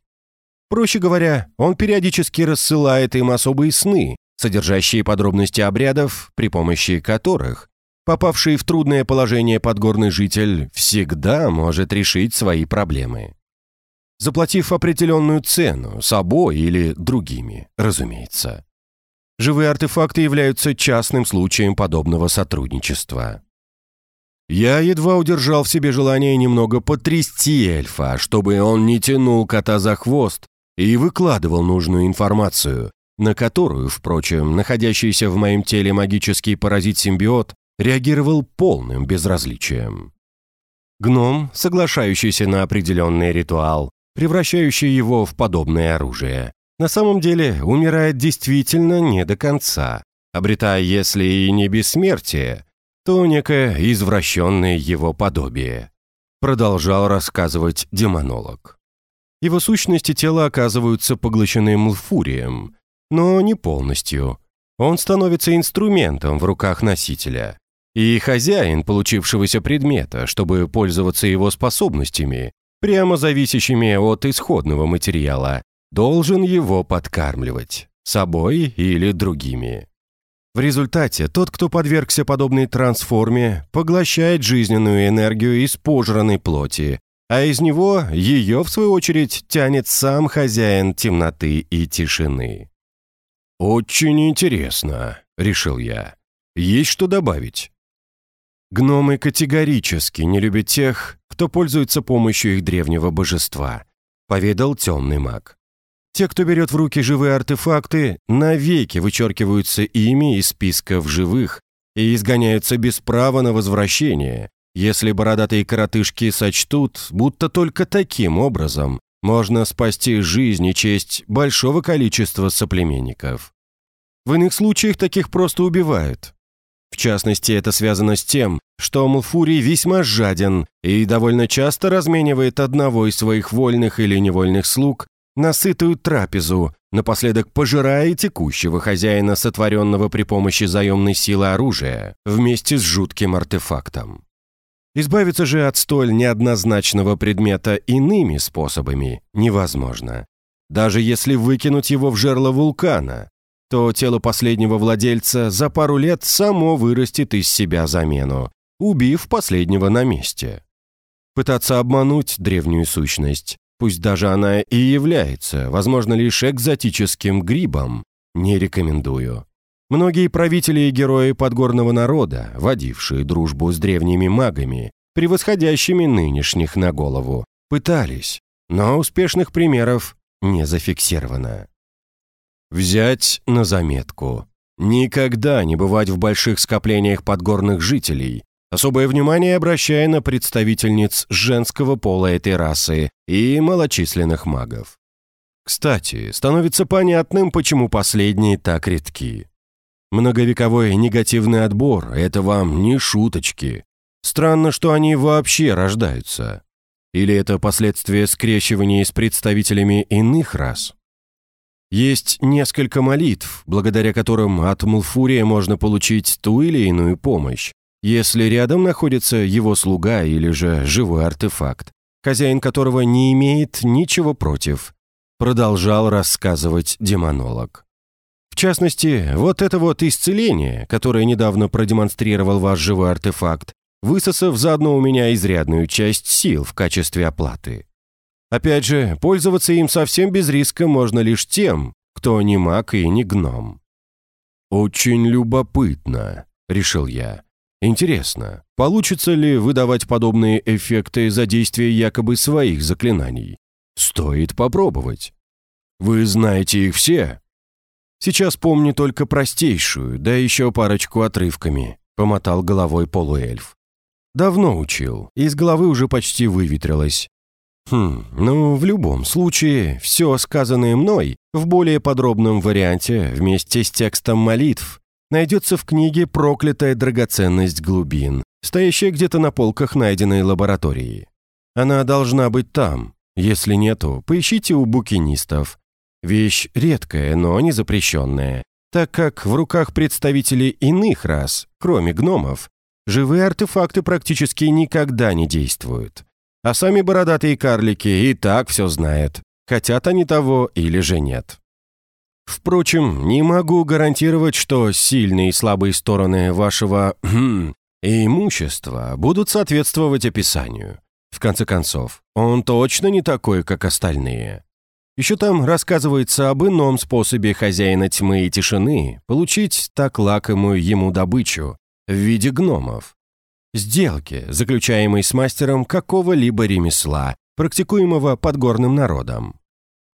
Проще говоря, он периодически рассылает им особые сны, содержащие подробности обрядов, при помощи которых попавший в трудное положение подгорный житель всегда может решить свои проблемы. Заплатив определенную цену, собой или другими, разумеется. Живые артефакты являются частным случаем подобного сотрудничества. Я едва удержал в себе желание немного потрясти эльфа, чтобы он не тянул кота за хвост и выкладывал нужную информацию, на которую, впрочем, находящийся в моем теле магический паразит-симбиот реагировал полным безразличием. Гном, соглашающийся на определенный ритуал, превращающий его в подобное оружие, на самом деле умирает действительно не до конца, обретая, если и не бессмертие, то некое извращенное его подобие. Продолжал рассказывать демонолог. Его сущности тела оказываются поглощены млфурием, но не полностью. Он становится инструментом в руках носителя. И хозяин получившегося предмета, чтобы пользоваться его способностями, прямо зависящими от исходного материала, должен его подкармливать собой или другими. В результате тот, кто подвергся подобной трансформе, поглощает жизненную энергию из пожранной плоти, а из него ее, в свою очередь, тянет сам хозяин темноты и тишины. «Очень интересно», — решил я. «Есть что добавить?» Гномы категорически не любят тех, кто пользуется помощью их древнего божества, поведал темный маг. Те, кто берет в руки живые артефакты, навеки вычеркиваются ими из списков живых и изгоняются без права на возвращение, если бородатые коротышки сочтут, будто только таким образом можно спасти жизнь и честь большого количества соплеменников. В иных случаях таких просто убивают. В частности, это связано с тем, что Мулфурий весьма жаден и довольно часто разменивает одного из своих вольных или невольных слуг на сытую трапезу, напоследок пожирая текущего хозяина, сотворенного при помощи заемной силы оружия, вместе с жутким артефактом. Избавиться же от столь неоднозначного предмета иными способами невозможно. Даже если выкинуть его в жерло вулкана, то тело последнего владельца за пару лет само вырастет из себя замену, убив последнего на месте. Пытаться обмануть древнюю сущность пусть даже она и является, возможно, лишь экзотическим грибом, не рекомендую. Многие правители и герои подгорного народа, водившие дружбу с древними магами, превосходящими нынешних на голову, пытались, но успешных примеров не зафиксировано. Взять на заметку. Никогда не бывать в больших скоплениях подгорных жителей, особое внимание обращая на представительниц женского пола этой расы и малочисленных магов. Кстати, становится понятным, почему последние так редки. Многовековой негативный отбор – это вам не шуточки. Странно, что они вообще рождаются. Или это последствия скрещивания с представителями иных рас? Есть несколько молитв, благодаря которым от Мулфурия можно получить ту или иную помощь, если рядом находится его слуга или же живой артефакт, хозяин которого не имеет ничего против, продолжал рассказывать демонолог. В частности, вот это вот исцеление, которое недавно продемонстрировал ваш живой артефакт, высосав заодно у меня изрядную часть сил в качестве оплаты. Опять же, пользоваться им совсем без риска можно лишь тем, кто не маг и не гном. «Очень любопытно», — решил я. Интересно, получится ли выдавать подобные эффекты за действие якобы своих заклинаний? Стоит попробовать. Вы знаете их все? Сейчас помню только простейшую, да еще парочку отрывками, помотал головой полуэльф. Давно учил, из головы уже почти выветрилось. Хм, ну, в любом случае, все сказанное мной в более подробном варианте вместе с текстом молитв найдется в книге «Проклятая драгоценность глубин», стоящая где-то на полках найденной лаборатории. Она должна быть там. Если нету, поищите у букинистов. Вещь редкая, но не запрещенная, так как в руках представителей иных рас, кроме гномов, живые артефакты практически никогда не действуют. А сами бородатые карлики и так все знают, хотят они того или же нет. Впрочем, не могу гарантировать, что сильные и слабые стороны вашего хм, имущества будут соответствовать описанию. В конце концов, он точно не такой, как остальные. Еще там рассказывается об ином способе хозяина тьмы и тишины получить так лакомую ему добычу в виде гномов сделки, заключаемой с мастером какого-либо ремесла, практикуемого подгорным народом.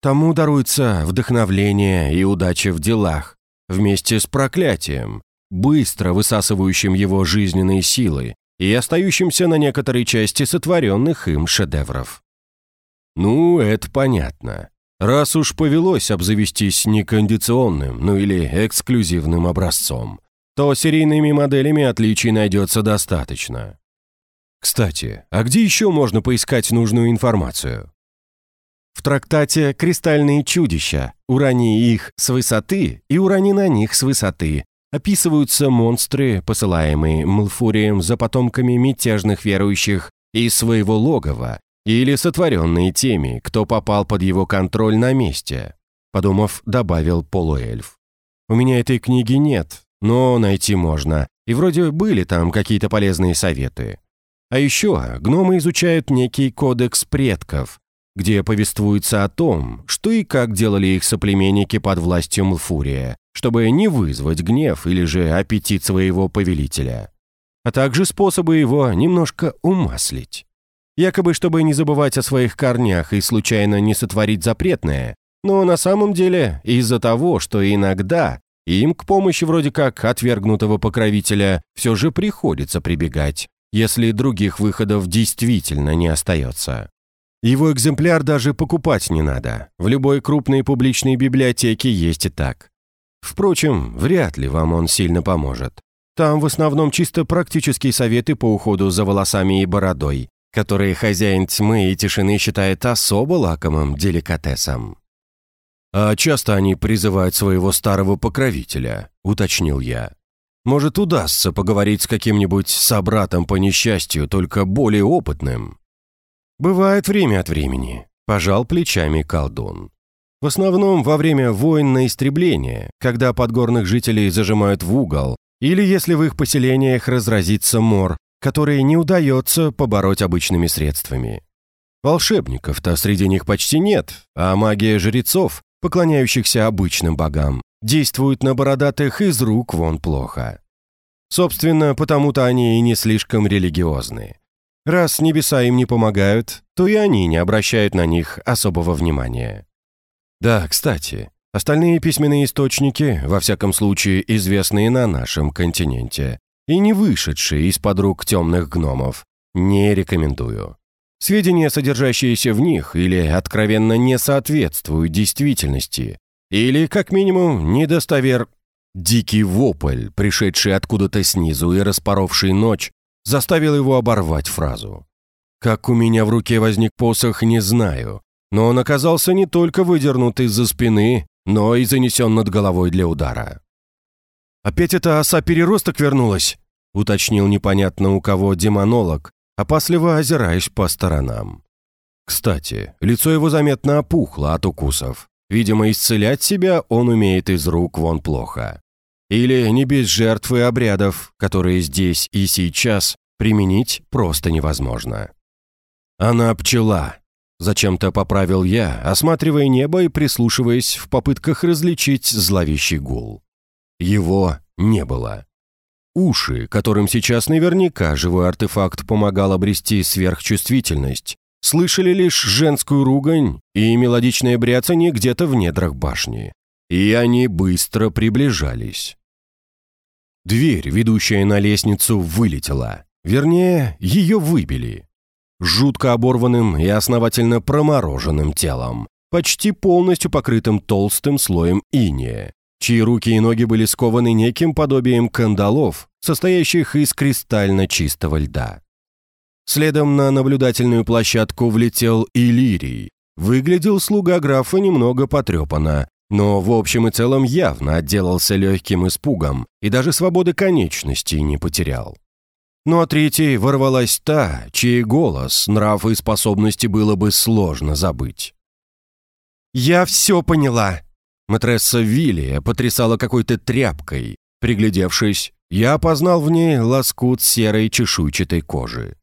Тому даруется вдохновление и удача в делах, вместе с проклятием, быстро высасывающим его жизненные силы и остающимся на некоторой части сотворенных им шедевров. Ну, это понятно. Раз уж повелось обзавестись некондиционным, ну или эксклюзивным образцом, то серийными моделями отличий найдется достаточно. Кстати, а где еще можно поискать нужную информацию? В трактате «Кристальные чудища» «Урани их с высоты» и «Урани на них с высоты» описываются монстры, посылаемые Малфурием за потомками мятежных верующих из своего логова или сотворенные теми, кто попал под его контроль на месте, подумав, добавил полуэльф. У меня этой книги нет, но найти можно, и вроде были там какие-то полезные советы. А еще гномы изучают некий кодекс предков, где повествуется о том, что и как делали их соплеменники под властью Млфурия, чтобы не вызвать гнев или же аппетит своего повелителя, а также способы его немножко умаслить. Якобы, чтобы не забывать о своих корнях и случайно не сотворить запретное, но на самом деле из-за того, что иногда им к помощи вроде как отвергнутого покровителя все же приходится прибегать, если других выходов действительно не остается. Его экземпляр даже покупать не надо. В любой крупной публичной библиотеке есть и так. Впрочем, вряд ли вам он сильно поможет. Там в основном чисто практические советы по уходу за волосами и бородой, которые хозяин тьмы и тишины считает особо лакомым деликатесом. «А часто они призывают своего старого покровителя», — уточнил я. «Может, удастся поговорить с каким-нибудь собратом по несчастью, только более опытным?» «Бывает время от времени», — пожал плечами колдун. «В основном во время войн на истребление, когда подгорных жителей зажимают в угол, или если в их поселениях разразится мор, который не удается побороть обычными средствами. Волшебников-то среди них почти нет, а магия жрецов поклоняющихся обычным богам, действуют на бородатых из рук вон плохо. Собственно, потому-то они и не слишком религиозны. Раз небеса им не помогают, то и они не обращают на них особого внимания. Да, кстати, остальные письменные источники, во всяком случае известные на нашем континенте, и не вышедшие из-под рук темных гномов, не рекомендую. Сведения, содержащиеся в них, или откровенно не соответствуют действительности, или, как минимум, недостовер... Дикий вопль, пришедший откуда-то снизу и распоровший ночь, заставил его оборвать фразу. Как у меня в руке возник посох, не знаю, но он оказался не только выдернут из-за спины, но и занесен над головой для удара. «Опять эта оса-переросток вернулась?» — уточнил непонятно у кого демонолог, опасливо озираясь по сторонам. Кстати, лицо его заметно опухло от укусов. Видимо, исцелять себя он умеет из рук вон плохо. Или не без жертв и обрядов, которые здесь и сейчас применить просто невозможно. Она пчела. Зачем-то поправил я, осматривая небо и прислушиваясь в попытках различить зловещий гул. Его не было. Уши, которым сейчас наверняка живой артефакт помогал обрести сверхчувствительность, слышали лишь женскую ругань и мелодичное бряцание где-то в недрах башни. И они быстро приближались. Дверь, ведущая на лестницу, вылетела. Вернее, ее выбили. жутко оборванным и основательно промороженным телом, почти полностью покрытым толстым слоем иния, чьи руки и ноги были скованы неким подобием кандалов, состоящих из кристально чистого льда. Следом на наблюдательную площадку влетел Иллирий. Выглядел слуга графа немного потрепанно, но в общем и целом явно отделался легким испугом и даже свободы конечностей не потерял. Ну а третьей ворвалась та, чей голос, нрав и способности было бы сложно забыть. «Я все поняла!» Матресса Виллия потрясала какой-то тряпкой. Приглядевшись, я опознал в ней лоскут серой чешуйчатой кожи.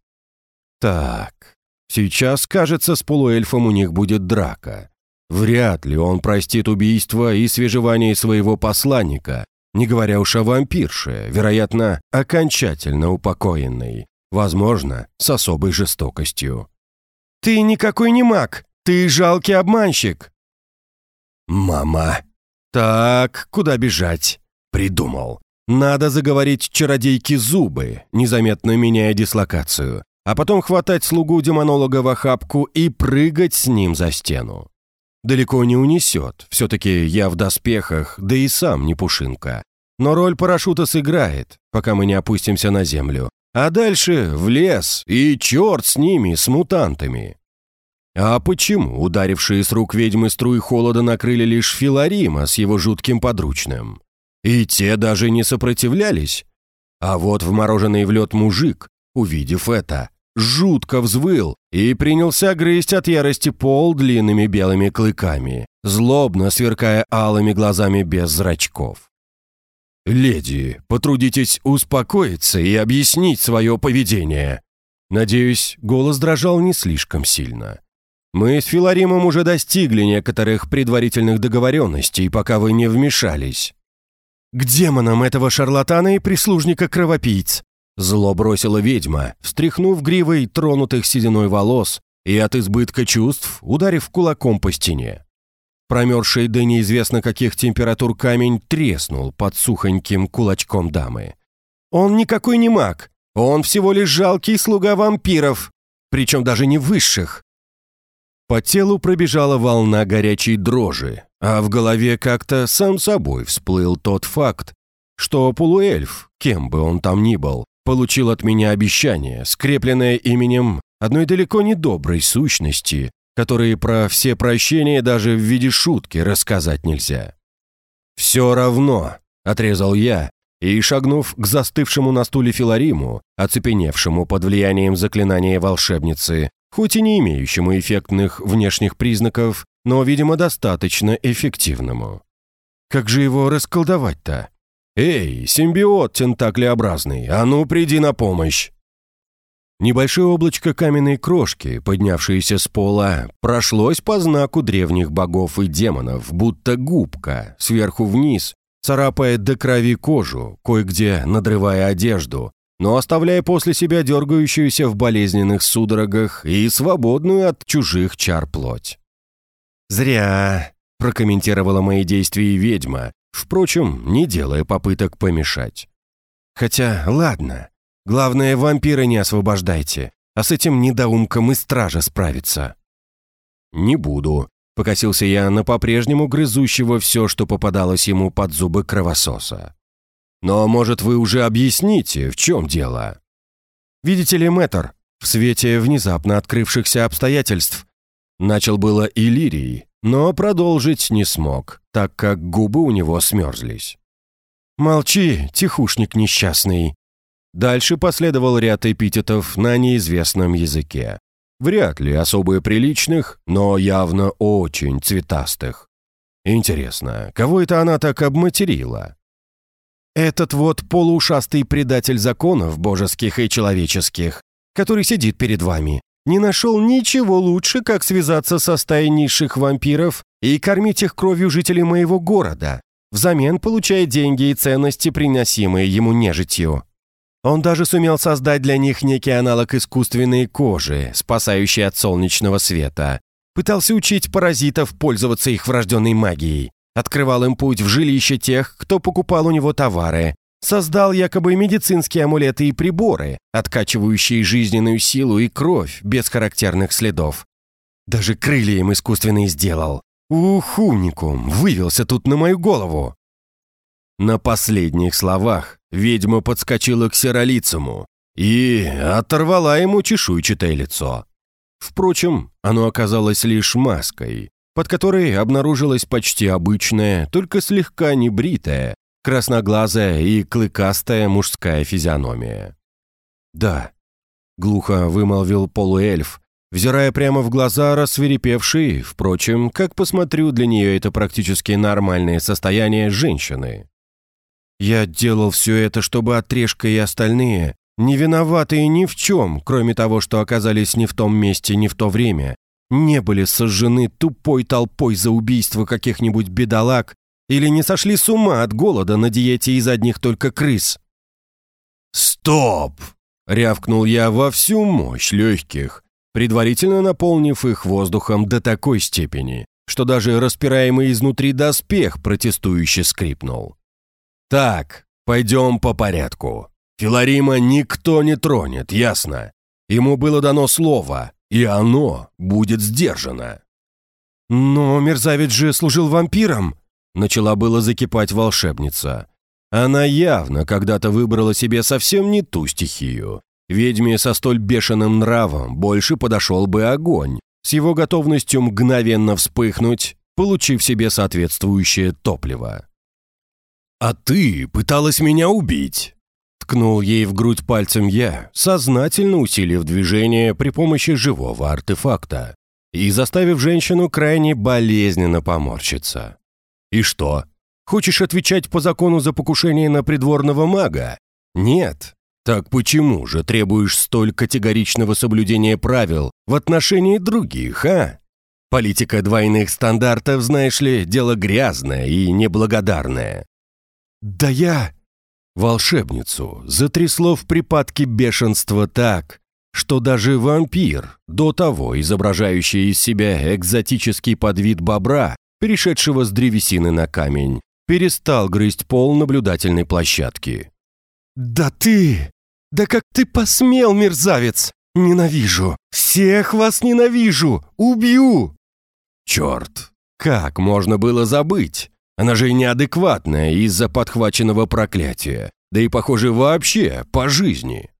Так, сейчас, кажется, с полуэльфом у них будет драка. Вряд ли он простит убийство и свежевание своего посланника, не говоря уж о вампирше, вероятно, окончательно упокоенной, возможно, с особой жестокостью. «Ты никакой не маг! Ты жалкий обманщик!» «Мама!» «Так, куда бежать?» «Придумал. Надо заговорить чародейки зубы, незаметно меняя дислокацию, а потом хватать слугу демонолога в охапку и прыгать с ним за стену. Далеко не унесет, все-таки я в доспехах, да и сам не пушинка. Но роль парашюта сыграет, пока мы не опустимся на землю. А дальше в лес, и черт с ними, с мутантами. А почему ударившие с рук ведьмы струи холода накрыли лишь Филарима с его жутким подручным? И те даже не сопротивлялись. А вот вмороженный в лед мужик, увидев это, жутко взвыл и принялся грызть от ярости пол длинными белыми клыками, злобно сверкая алыми глазами без зрачков. «Леди, потрудитесь успокоиться и объяснить свое поведение». Надеюсь, голос дрожал не слишком сильно. Мы с Филаримом уже достигли некоторых предварительных договоренностей, пока вы не вмешались. К демонам этого шарлатана и прислужника-кровопийц. Зло бросила ведьма, встряхнув гривой тронутых сединой волос и от избытка чувств ударив кулаком по стене. Промерзший до неизвестно каких температур камень треснул под сухоньким кулачком дамы. «Он никакой не маг, он всего лишь жалкий слуга вампиров, причем даже не высших, по телу пробежала волна горячей дрожи, а в голове как-то сам собой всплыл тот факт, что полуэльф, кем бы он там ни был, получил от меня обещание, скрепленное именем одной далеко не доброй сущности, которые про все прощения даже в виде шутки рассказать нельзя. «Все равно», — отрезал я, и, шагнув к застывшему на стуле Филариму, оцепеневшему под влиянием заклинания волшебницы, хоть и не имеющему эффектных внешних признаков, но, видимо, достаточно эффективному. Как же его расколдовать-то? «Эй, симбиот тентаклеобразный, а ну приди на помощь!» Небольшое облачко каменной крошки, поднявшееся с пола, прошлось по знаку древних богов и демонов, будто губка, сверху вниз, царапая до крови кожу, кое-где надрывая одежду, но оставляя после себя дергающуюся в болезненных судорогах и свободную от чужих чар плоть. «Зря», — прокомментировала мои действия ведьма, впрочем, не делая попыток помешать. «Хотя, ладно, главное, вампира не освобождайте, а с этим недоумком и стража справится». «Не буду», — покосился я на по-прежнему грызущего все, что попадалось ему под зубы кровососа. Но, может, вы уже объясните, в чем дело? Видите ли, мэтр, в свете внезапно открывшихся обстоятельств, начал было Иллирий, но продолжить не смог, так как губы у него смерзлись. «Молчи, тихушник несчастный!» Дальше последовал ряд эпитетов на неизвестном языке. Вряд ли особо приличных, но явно очень цветастых. Интересно, кого это она так обматерила? Этот вот полуушастый предатель законов божеских и человеческих, который сидит перед вами, не нашел ничего лучше, как связаться со стаей низших вампиров и кормить их кровью жителей моего города, взамен получая деньги и ценности, приносимые ему нежитью. Он даже сумел создать для них некий аналог искусственной кожи, спасающей от солнечного света. Пытался учить паразитов пользоваться их врожденной магией, Открывал им путь в жилище тех, кто покупал у него товары. создал якобы медицинские амулеты и приборы, откачивающие жизненную силу и кровь без характерных следов. Даже крылья им искусственные сделал. Ух, умникум, вывелся тут на мою голову. На последних словах ведьма подскочила к серолицему и оторвала ему чешуйчатое лицо. Впрочем, оно оказалось лишь маской, под которой обнаружилась почти обычная, только слегка небритая, красноглазая и клыкастая мужская физиономия. «Да», — глухо вымолвил полуэльф, взирая прямо в глаза рассверепевшей, впрочем, как посмотрю, для нее это практически нормальное состояние женщины. «Я делал все это, чтобы Отрежка и остальные, не виноватые ни в чем, кроме того, что оказались не в том месте, не в то время, не были сожжены тупой толпой за убийство каких-нибудь бедолаг или не сошли с ума от голода на диете из одних только крыс. «Стоп!» — рявкнул я во всю мощь легких, предварительно наполнив их воздухом до такой степени, что даже распираемый изнутри доспех протестующе скрипнул. «Так, пойдем по порядку. Филарима никто не тронет, ясно? Ему было дано слово, и оно будет сдержано». «Но мерзавец же служил вампиром», — начала было закипать волшебница. Она явно когда-то выбрала себе совсем не ту стихию. Ведьме со столь бешеным нравом больше подошел бы огонь, с его готовностью мгновенно вспыхнуть, получив себе соответствующее топливо. «А ты пыталась меня убить!» Ткнул ей в грудь пальцем я, сознательно усилив движение при помощи живого артефакта и заставив женщину крайне болезненно поморщиться. «И что? Хочешь отвечать по закону за покушение на придворного мага? Нет. Так почему же требуешь столь категоричного соблюдения правил в отношении других, а? Политика двойных стандартов, знаешь ли, дело грязное и неблагодарное». «Да я...» Волшебницу затрясло в припадке бешенства так, что даже вампир, до того изображающий из себя экзотический подвид бобра, перешедшего с древесины на камень, перестал грызть пол наблюдательной площадки. «Да ты! Да как ты посмел, мерзавец! Ненавижу! Всех вас ненавижу! Убью!» «Черт! Как можно было забыть? Она же неадекватная из-за подхваченного проклятия, да и, похоже, вообще по жизни.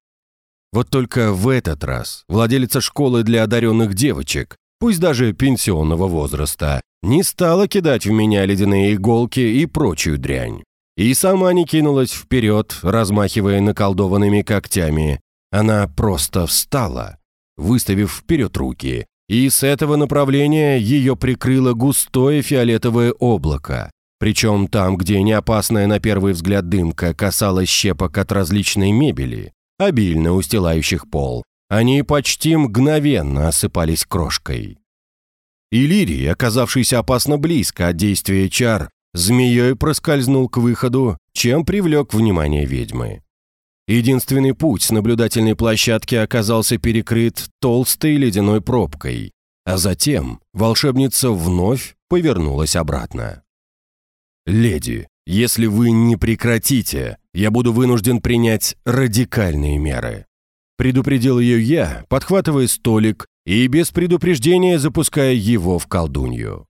Вот только в этот раз владелица школы для одаренных девочек, пусть даже пенсионного возраста, не стала кидать в меня ледяные иголки и прочую дрянь. И сама не кинулась вперед, размахивая наколдованными когтями. Она просто встала, выставив вперед руки, и с этого направления ее прикрыло густое фиолетовое облако, причем там, где неопасная на первый взгляд дымка касалась щепок от различной мебели, обильно устилающих пол, они почти мгновенно осыпались крошкой. Иллирий, оказавшийся опасно близко от действия чар, змеей проскользнул к выходу, чем привлек внимание ведьмы. Единственный путь с наблюдательной площадки оказался перекрыт толстой ледяной пробкой, а затем волшебница вновь повернулась обратно. «Леди, если вы не прекратите, я буду вынужден принять радикальные меры». Предупредил ее я, подхватывая столик и без предупреждения запуская его в колдунью.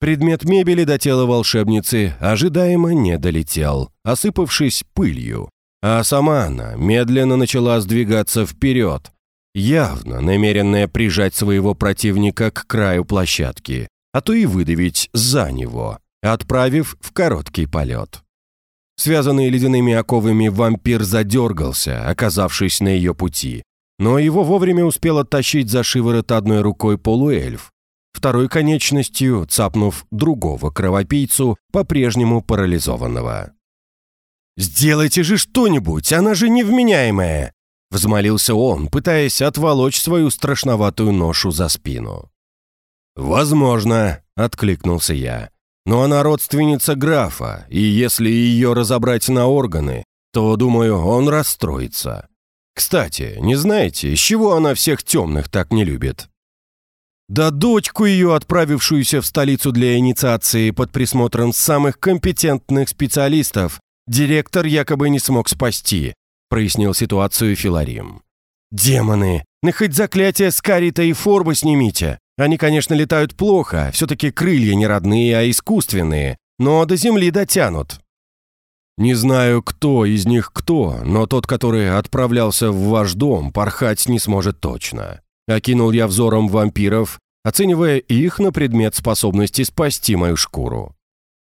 Предмет мебели до тела волшебницы ожидаемо не долетел, осыпавшись пылью, а сама она медленно начала сдвигаться вперед, явно намеренная прижать своего противника к краю площадки, а то и выдавить за него, отправив в короткий полет. Связанный ледяными оковами вампир задергался, оказавшись на ее пути, но его вовремя успел оттащить за шиворот одной рукой полуэльф, второй конечностью цапнув другого кровопийцу, по-прежнему парализованного. «Сделайте же что-нибудь, она же невменяемая!» Взмолился он, пытаясь отволочь свою страшноватую ношу за спину. «Возможно», — откликнулся я. Но она родственница графа, и если ее разобрать на органы, то, думаю, он расстроится. Кстати, не знаете, с чего она всех темных так не любит? Да дочку ее, отправившуюся в столицу для инициации под присмотром самых компетентных специалистов, Директор якобы не смог спасти», — прояснил ситуацию Филарим. «Демоны! Ну хоть заклятие Скарита и Форба снимите. Они, конечно, летают плохо, все-таки крылья не родные, а искусственные, но до земли дотянут». «Не знаю, кто из них кто, но тот, который отправлялся в ваш дом, порхать не сможет точно». Окинул я взором вампиров, оценивая их на предмет способности спасти мою шкуру.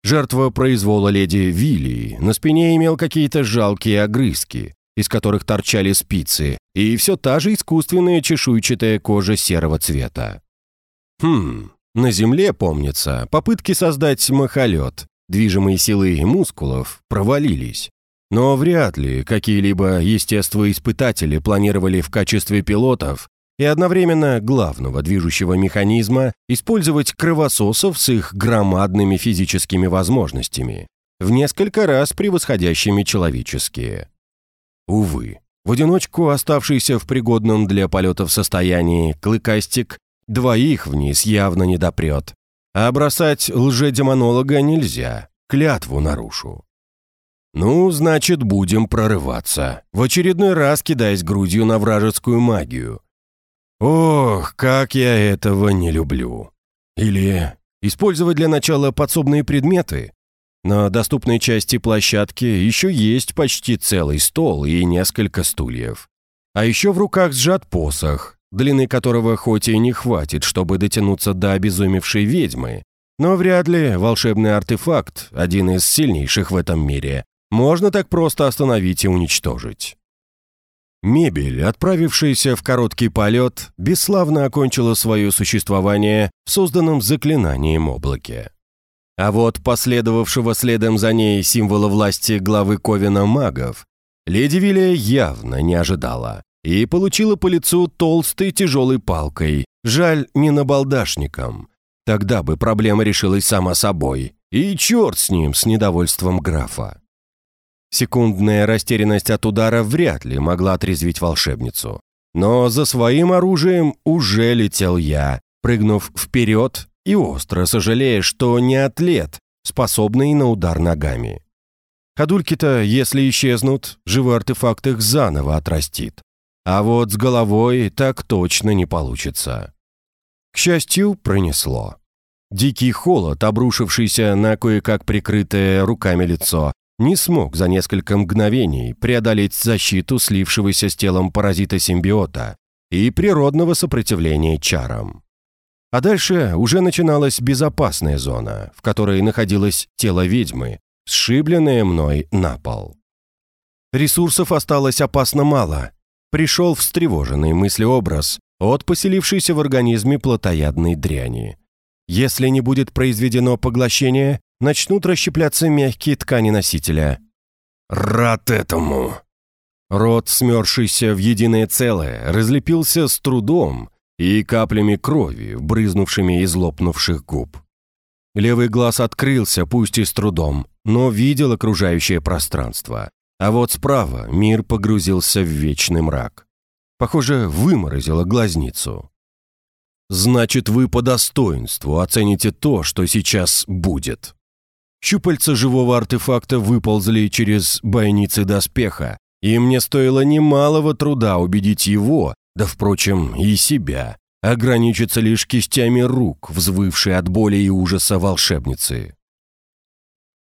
Жертва произвола леди Вилли на спине имел какие-то жалкие огрызки, из которых торчали спицы, и все та же искусственная чешуйчатая кожа серого цвета. Хм, на земле, помнится, попытки создать махолет, движимые силой мускулов, провалились. Но вряд ли какие-либо естествоиспытатели планировали в качестве пилотов и одновременно главного движущего механизма использовать кровососов с их громадными физическими возможностями, в несколько раз превосходящими человеческие. Увы, в одиночку оставшийся в пригодном для полетов состоянии клыкастик двоих вниз явно не допрет, а бросать лжедемонолога нельзя, клятву нарушу. Ну, значит, будем прорываться, в очередной раз кидаясь грудью на вражескую магию, Ох, как я этого не люблю. Или использовать для начала подсобные предметы. На доступной части площадки еще есть почти целый стол и несколько стульев. А еще в руках сжат посох, длины которого хоть и не хватит, чтобы дотянуться до обезумевшей ведьмы, но вряд ли волшебный артефакт, один из сильнейших в этом мире, можно так просто остановить и уничтожить. Мебель, отправившаяся в короткий полет, бесславно окончила свое существование в созданном заклинанием облаке. А вот последовавшего следом за ней символа власти главы Ковина магов, леди Вилия явно не ожидала и получила по лицу толстой тяжелой палкой, жаль, не набалдашником. Тогда бы проблема решилась сама собой, и черт с ним, с недовольством графа. Секундная растерянность от удара вряд ли могла отрезвить волшебницу. Но за своим оружием уже летел я, прыгнув вперед и остро сожалея, что не атлет, способный на удар ногами. Ходульки-то, если исчезнут, живой артефакт их заново отрастит. А вот с головой так точно не получится. К счастью, пронесло. Дикий холод, обрушившийся на кое-как прикрытое руками лицо, не смог за несколько мгновений преодолеть защиту слившегося с телом паразита-симбиота и природного сопротивления чарам. А дальше уже начиналась безопасная зона, в которой находилось тело ведьмы, сшибленное мной на пол. Ресурсов осталось опасно мало. Пришел встревоженный мыслеобраз от поселившейся в организме плотоядной дряни. Если не будет произведено поглощение, начнут расщепляться мягкие ткани носителя. «Рад этому!» Рот, смерзшийся в единое целое, разлепился с трудом и каплями крови, брызнувшими из лопнувших губ. Левый глаз открылся, пусть и с трудом, но видел окружающее пространство. А вот справа мир погрузился в вечный мрак. Похоже, выморозило глазницу. «Значит, вы по достоинству оцените то, что сейчас будет». Щупальца живого артефакта выползли через бойницы доспеха, и мне стоило немалого труда убедить его, да, впрочем, и себя, ограничиться лишь кистями рук, взвывшей от боли и ужаса волшебницы.